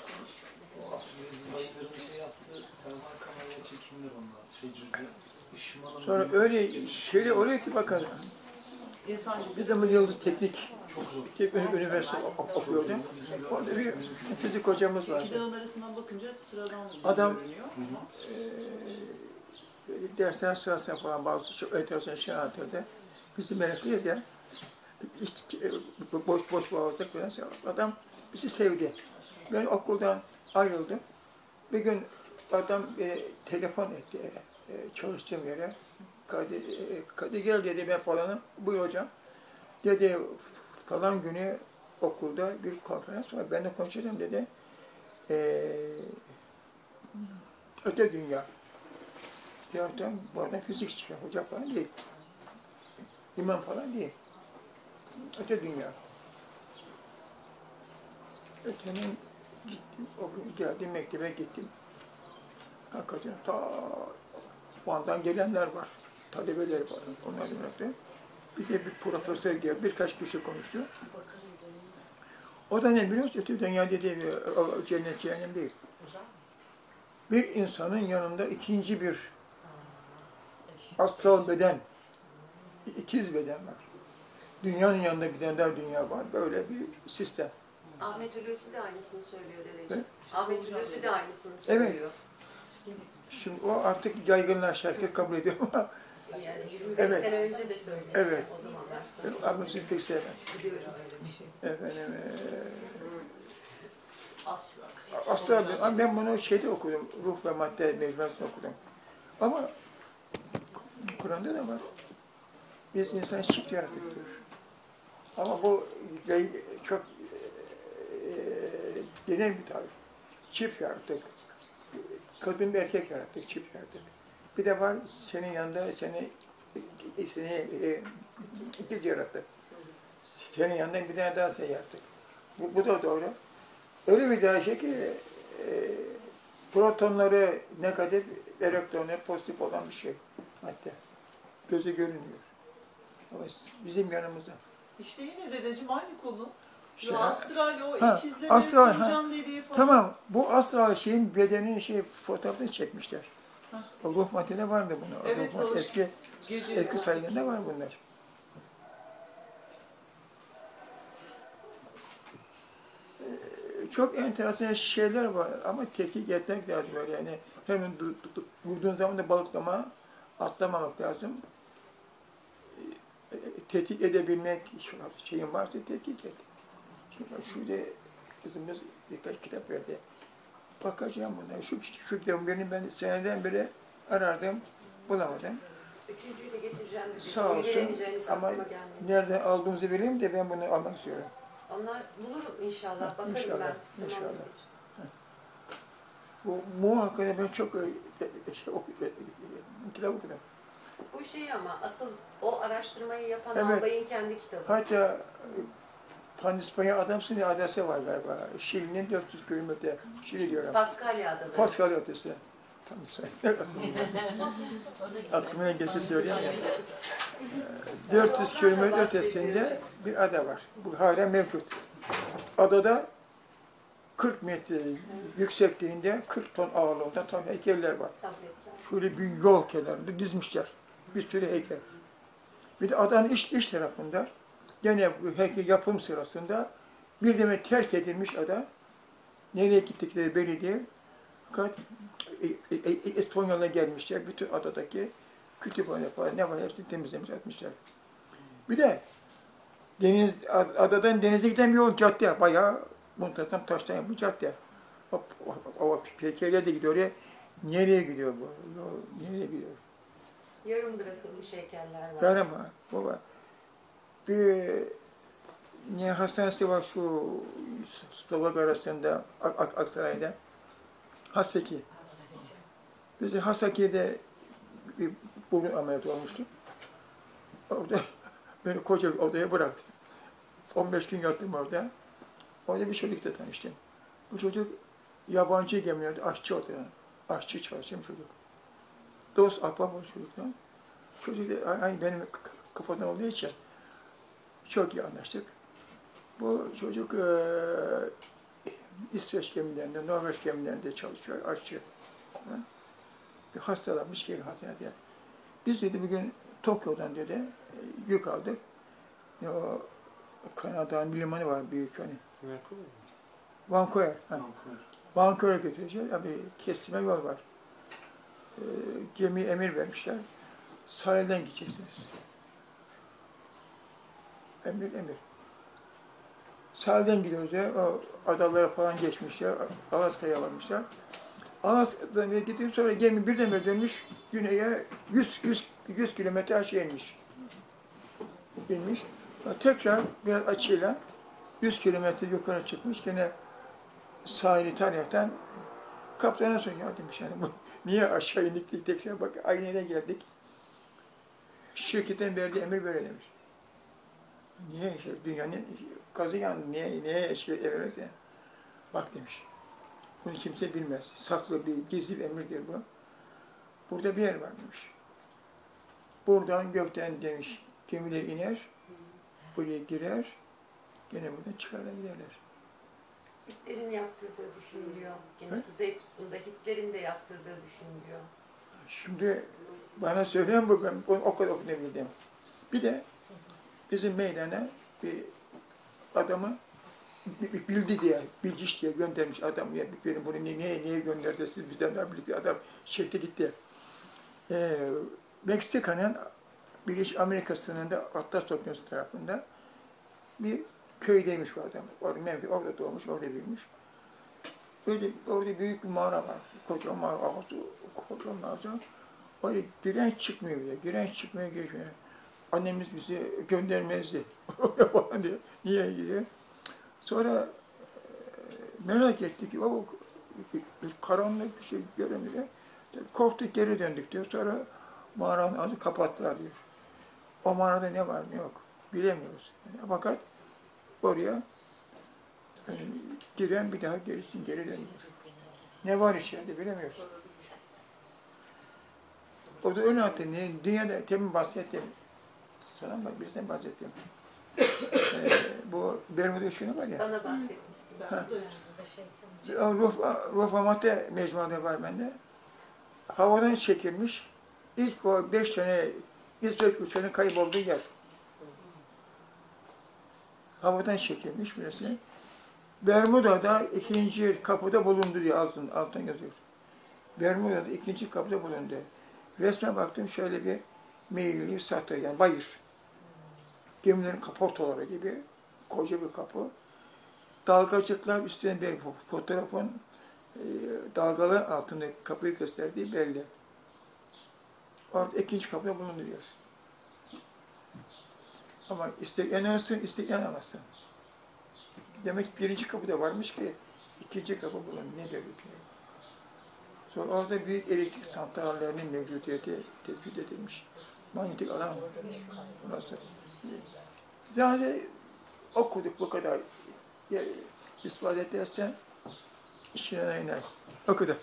o Abdülaziz Bayındır'ın şey yaptığı termal kamerayla çekimler onlar. Fecr'de ışınmanın Sonra öyle şeyle oluyor ki bakın. İnsan. Bir zaman Yıldız Teknik çok zor. Teknik Üniversite ok- okuyordum. Orada bir fizik hocamız İki vardı. dağın arasından bakınca sıradan Adam- görünüyor. Ee, dersler sırasında falan bazı şu enteresan şey anlatırdı. Biz de meraklıyız ya. Hiç, e, boş boş boğazlık falan. şey- Adam bizi sevdi. Ben okuldan ayrıldım. Bir gün adam e, telefon etti e, çalıştığım yere. Kadı, e, kadı gel dedi ben falanım. Buyur hocam. Dedi falan günü okulda bir konferans var. Ben de konuşacağım dedi. E, öte dünya. Ya adam bu adam fizikçi, hoca falan değil. İmam falan değil. Öte dünya. Ötenin gittim, o gün geldim, mektebe gittim. Hakikaten ta Van'dan gelenler var. Talebeler var. Onlar bıraktı. Bir de bir profesör geldi, birkaç kişi konuştu. O da ne biliyor musun? Dünya dediği o cennet cehennem değil. Bir insanın yanında ikinci bir astral beden, ikiz beden var. Dünyanın yanında daha dünya var. Böyle bir sistem. Ahmet Hulusi de aynısını söylüyor dedeciğim. Evet. Ahmet Hulusi de aynısını Evet. söylüyor. Şimdi o artık yaygınlaştı, herkes kabul ediyor ama Yani 25 Evet. sene önce de söyledi. Evet. O zamanlar ben sonra. Ahmet'i pek sevmem. Biliyorum öyle bir şey. Efendim, Asla. beden, ben bunu şeyde okudum, ruh ve madde mecmuasında okudum. Ama Kur'an'da da var. Biz insan çift yarattık diyor. Ama bu yay- çok genel bir tabir. Çift yarattık. Kadın bir erkek yarattık, çift yarattık. Bir de var senin yanında seni seni e, yarattık. Senin yanında bir tane daha sen yarattık. Bu, bu da doğru. Öyle bir daha şey ki e, protonları negatif, elektronları pozitif olan bir şey madde. Göze görünmüyor. Ama bizim yanımızda. İşte yine dedeciğim aynı konu. İşte, astral o ha, ikizleme, astral, ha. falan. Tamam, bu astral şeyin bedenin şey fotoğrafını çekmişler. Ha. O ruh maddede vardı bunu. Evet, ruh eski eski sayılarında var bunlar. çok enteresan şeyler var ama tetkik etmek lazım öyle yani. Hemen du- du- du- vurduğun zaman da balıklama, atlamamak lazım. E, e, Tetkik edebilmek şu- şeyin varsa tetkik et. Şurada kızımız birkaç kitap verdi. Bakacağım buna. Şu, şu kitabın birini ben seneden beri arardım, bulamadım. Üçüncüyü de getireceğim. Sağ olsun. Ama nereden aldığınızı bileyim de ben bunu almak istiyorum. Onlar bulurum inşallah. Bakarım İnşallah, ben. İnşallah. Bu Mu hakkında ben çok e, şey, kitap okudum. Bu şey ama asıl o araştırmayı yapan Evet. albayın kendi kitabı. Hatta e, Pandispanya adamsın ya adası var galiba. Şili'nin 400 kilometre, Şili diyorum. Paskalya adaları. Paskalya adası. Aklıma gelse söyleyeyim ya. E, 400 kilometre ötesinde bir ada var. Bu hala mevcut. Adada 40 metre yüksekliğinde 40 ton ağırlığında tam heykeller var. Böyle bir yol kenarında dizmişler. Bir sürü heykel. Bir de adanın iç, iç tarafında gene heykel yapım sırasında bir demet terk edilmiş ada. Nereye gittikleri belli değil. Fakat e, e, e, İspanyol'a gelmişler. Bütün adadaki kütüphane falan ne var hepsini temizlemiş atmışlar. Bir de deniz ad- adadan denize giden bir yol cadde. Bayağı muntazam taştan yapılmış cadde. O, o, o heykeller de gidiyor oraya. Nereye gidiyor bu? Nereye gidiyor? Yarım bırakılmış heykeller var. Yani ama baba bir ne hastanesi var şu Slovak arasında Ak- Ak- Aksaray'da Haseki. Biz bir burun ameliyatı olmuştu. Orada beni koca bir odaya bıraktı. 15 gün yattım orada. Orada bir çocukla tanıştım. Bu çocuk yabancı gemilerde aşçı oldu. Aşçı çalışan çocuk. Dost ahbap o çocuktan. Çocuk da aynı benim kafadan olduğu için çok iyi anlaştık. Bu çocuk eee İsveç gemilerinde, Norveç gemilerinde çalışıyor, aşçı. Ha? Bir hastalanmış geri hastanede. Biz dedi bugün Tokyo'dan dedi e, yük aldık. O Kanada'nın bir limanı var büyük hani. Vancouver. Vancouver. Ha. Vancouver'e götüreceğiz. Abi kestime yol var. Ee, gemiye emir vermişler. Sahilden gideceksiniz. Emir emir. Sahilden gidiyoruz ya. O adalara falan geçmişler. Alaska'ya varmışlar. Alaska'dan gidiyor sonra gemi birden dönmüş. Güneye 100, 100, 100 kilometre aşağı inmiş. İnmiş. Tekrar biraz açıyla 100 kilometre yukarı çıkmış. Gene sahili tarihten kaptana ya demiş yani bu niye aşağı indik tekrar bak aynı yere geldik. Şirketten verdiği emir böyle demiş. Niye işte dünyanın gazı yandı niye neye şey emirse bak demiş. Bunu kimse bilmez. Saklı bir gizli bir emirdir bu. Burada bir yer var demiş. Buradan gökten demiş gemiler iner, buraya girer, gene buradan çıkarlar giderler. Hitler'in yaptırdığı düşünülüyor. Yine He? Kuzey Kutbu'nda Hitler'in de yaptırdığı düşünülüyor. Şimdi bana söyleyen bu, ben o, kadar okuyabildim. Bir de bizim meydana bir adamı bi- bi- bildi diye, bilgiç diye göndermiş adam ya benim bunu niye, niye, gönderdi siz bizden daha büyük adam çekti gitti. Ee, Meksika'nın Birleşik Amerika sınırında Atlas Okyanusu tarafında bir köydeymiş bu adam. Orada, Memphis, orada doğmuş, orada büyümüş. Öyle, orada büyük bir mağara var. Kocaman mağara, ağzı, kocaman mağara. Oraya giren çıkmıyor bile, giren çıkmaya geçmiyor. Annemiz bizi göndermezdi. Diyor. Niye gidiyor? Sonra e, merak ettik. O karanlık bir şey göremiyor. Korktuk geri döndük diyor. Sonra mağaranın ağzını kapattılar diyor. O mağarada ne var ne yok bilemiyoruz. Yani fakat oraya e, giren bir daha gerisin geri dönüyor. Ne var içeride bilemiyoruz. O da öyle. Ne, dünyada temin bahsettim. Sana mı? Birisine bahsettim. ee, bu Bermuda üçgeni var ya. Bana bahsetmiştin. Ha. O Ruh, ruh ve madde mecmuaları var bende. Havadan çekilmiş. İlk o beş tane İsveç uçağının kaybolduğu yer. Havadan çekilmiş birisi. Bermuda'da ikinci kapıda bulundu diye altın, alttan yazıyor. Bermuda'da ikinci kapıda bulundu. Resme baktım şöyle bir meyilli satı yani bayır. Gemilerin kaportaları gibi koca bir kapı. Dalgacıklar üstüne bir fo- fotoğrafın e, dalgalar altında kapıyı gösterdiği belli. Orada ikinci kapıda bulundu diyor. Ama istek yanarsan, istek yanamazsın. Demek birinci kapıda varmış ki ikinci kapı bulundu. Ne demek ki? Sonra orada büyük elektrik santrallerinin mevcudiyeti tespit edilmiş. Manyetik alan. Burası. Yani okuduk bu kadar. İspat edersen işine iner. O kadar.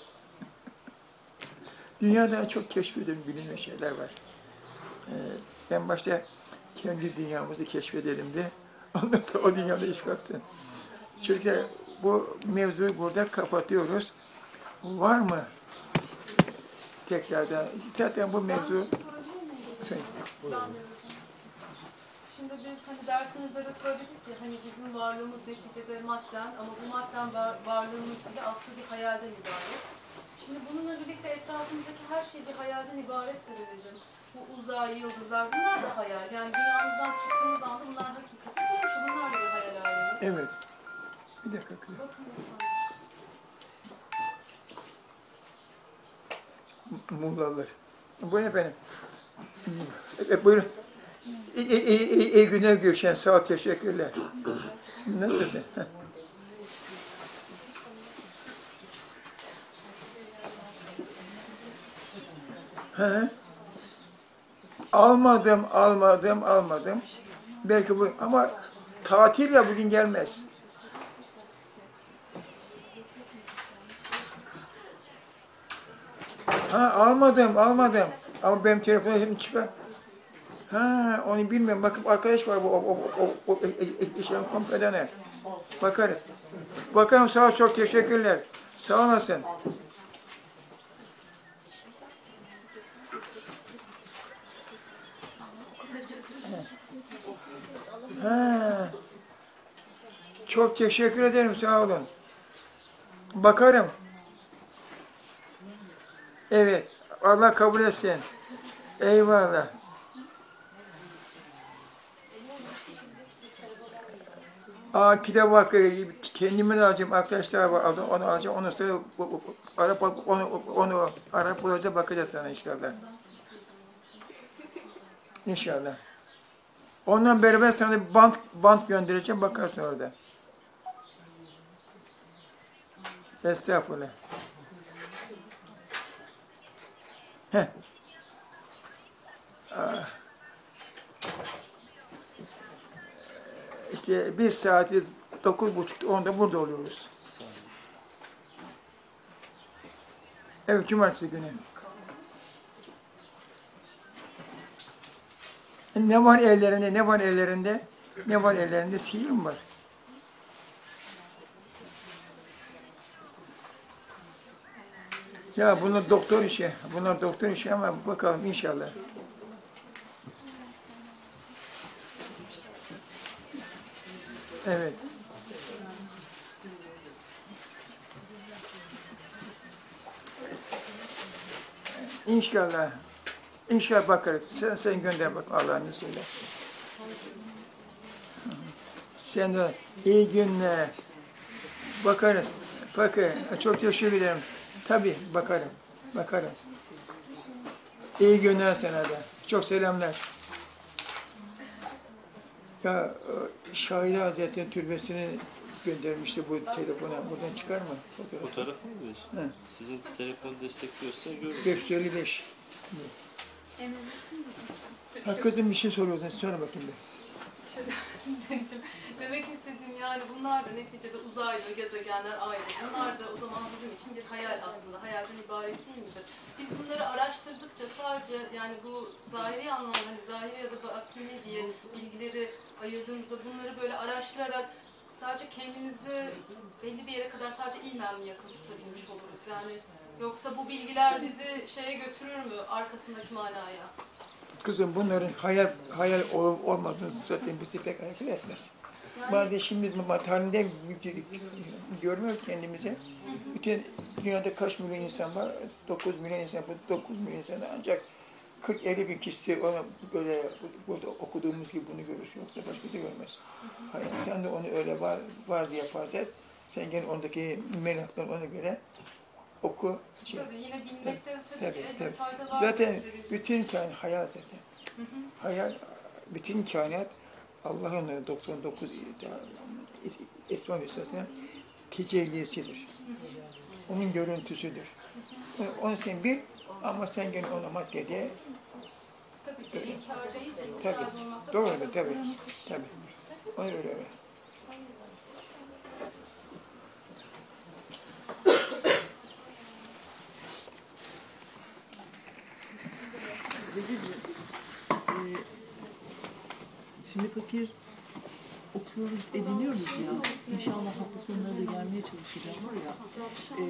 Dünyada çok keşfedilen bilinmeyen şeyler var. Ee, en başta kendi dünyamızı keşfedelim de ondan sonra o dünyada iş baksın. Çünkü bu mevzuyu burada kapatıyoruz. Var mı? Tekrardan. Zaten bu mevzu... Şey, Şimdi biz hani dersimizde de söyledik ki hani bizim varlığımız neticede madden ama bu madden var, varlığımız bile aslında bir hayalden ibaret. Şimdi bununla birlikte etrafımızdaki her şey bir hayalden ibaretse dedeciğim. Bu uzay, yıldızlar bunlar da hayal. Yani dünyamızdan çıktığımız anda bunlar hakikat. Şu bunlar da bir hayal alemi. evet. Bir dakika. Bakın lütfen. Muğlalılar. Buyurun efendim. E, buyurun. İyi, iyi, iyi, iyi günler Gülşen. Sağ ol, teşekkürler. Nasılsın? Almadım, almadım, almadım. Belki bu ama tatil ya bugün gelmez. Ha almadım, almadım. Ama benim telefonum çıkar. Ha onu bilmiyorum. Bakın arkadaş var bu o o o o işin kompedene. Bakarız. Bakalım sağ ol çok teşekkürler. Sağ olasın. Ha. Çok teşekkür ederim sağ olun. Bakarım. Evet. Allah kabul etsin. Eyvallah. Kitap bak kendime de alacağım arkadaşlar var onu, onu alacağım onu sonra Arap onu onu Arap bulacağım bakacağız sana inşallah. İnşallah. Ondan beraber sana bir bant bant göndereceğim bakarsın orada. Estağfurullah. Heh. Ah. İşte bir saati dokuz buçukta onda burada oluyoruz. Evet, cumartesi günü. Ne var ellerinde, ne var ellerinde? Ne var ellerinde? Sihir var? Ya bunlar doktor işi. Bunlar doktor işi ama bakalım inşallah. Evet. İnşallah. İnşallah bakarız. Sen, sen gönder bak Allah'ın izniyle. Sen de iyi günler. Bakarız. Bakın. Çok teşekkür ederim. Tabii bakarım. Bakarım. İyi günler sana da. Çok selamlar. Ya e, Şahide Hazretleri türbesini göndermişti bu telefona. Buradan çıkar mı? Fotoğraf. Fotoğraf mı? He. Sizin telefon destekliyorsa görürüz. 555. Ha kızım bir şey soruyordun. Söyle bakayım bir. Demek istediğim yani bunlar da neticede uzaylı, gezegenler ayrı. Bunlar da o zaman bizim için bir hayal aslında. Hayalden ibaret değil midir? Biz bunları araştırdıkça sadece yani bu zahiri anlamda hani zahiri ya da batini diye bilgileri ayırdığımızda bunları böyle araştırarak sadece kendimizi belli bir yere kadar sadece ilmen mi yakın tutabilmiş oluruz? Yani yoksa bu bilgiler bizi şeye götürür mü arkasındaki manaya? Kızım bunların hayal hayal ol- olmadığını zaten bizi pek hareket etmez. Bazen şimdi halinde görmüyoruz kendimizi. Bütün dünyada kaç milyon insan var? 9 milyon insan, bu 9 milyon insan ancak 40-50 bin kişisi onu böyle burada okuduğumuz gibi bunu görür. Yoksa başka da görmez. Hayır, sen de onu öyle var, var diye farz et. Sen gene ondaki menaktan ona göre oku. Şey. tabii yine bilmekte tabii, Tabii, tabii. fayda var. Zaten bütün kainat hayal zaten. Hayal, bütün kainat Allah'ın 99 is- Esma Hüsna'sının tecellisidir. Onun görüntüsüdür. Onu sen bil ama sen gene ona madde diye Tabii ki inkar değil, tabii. Doğru tabii. Tabii. Onu öyle öyle. Dedeciğim, e, şimdi fakir okuyoruz, ediniyoruz ya. İnşallah hafta sonları da gelmeye çalışacağım ya. E,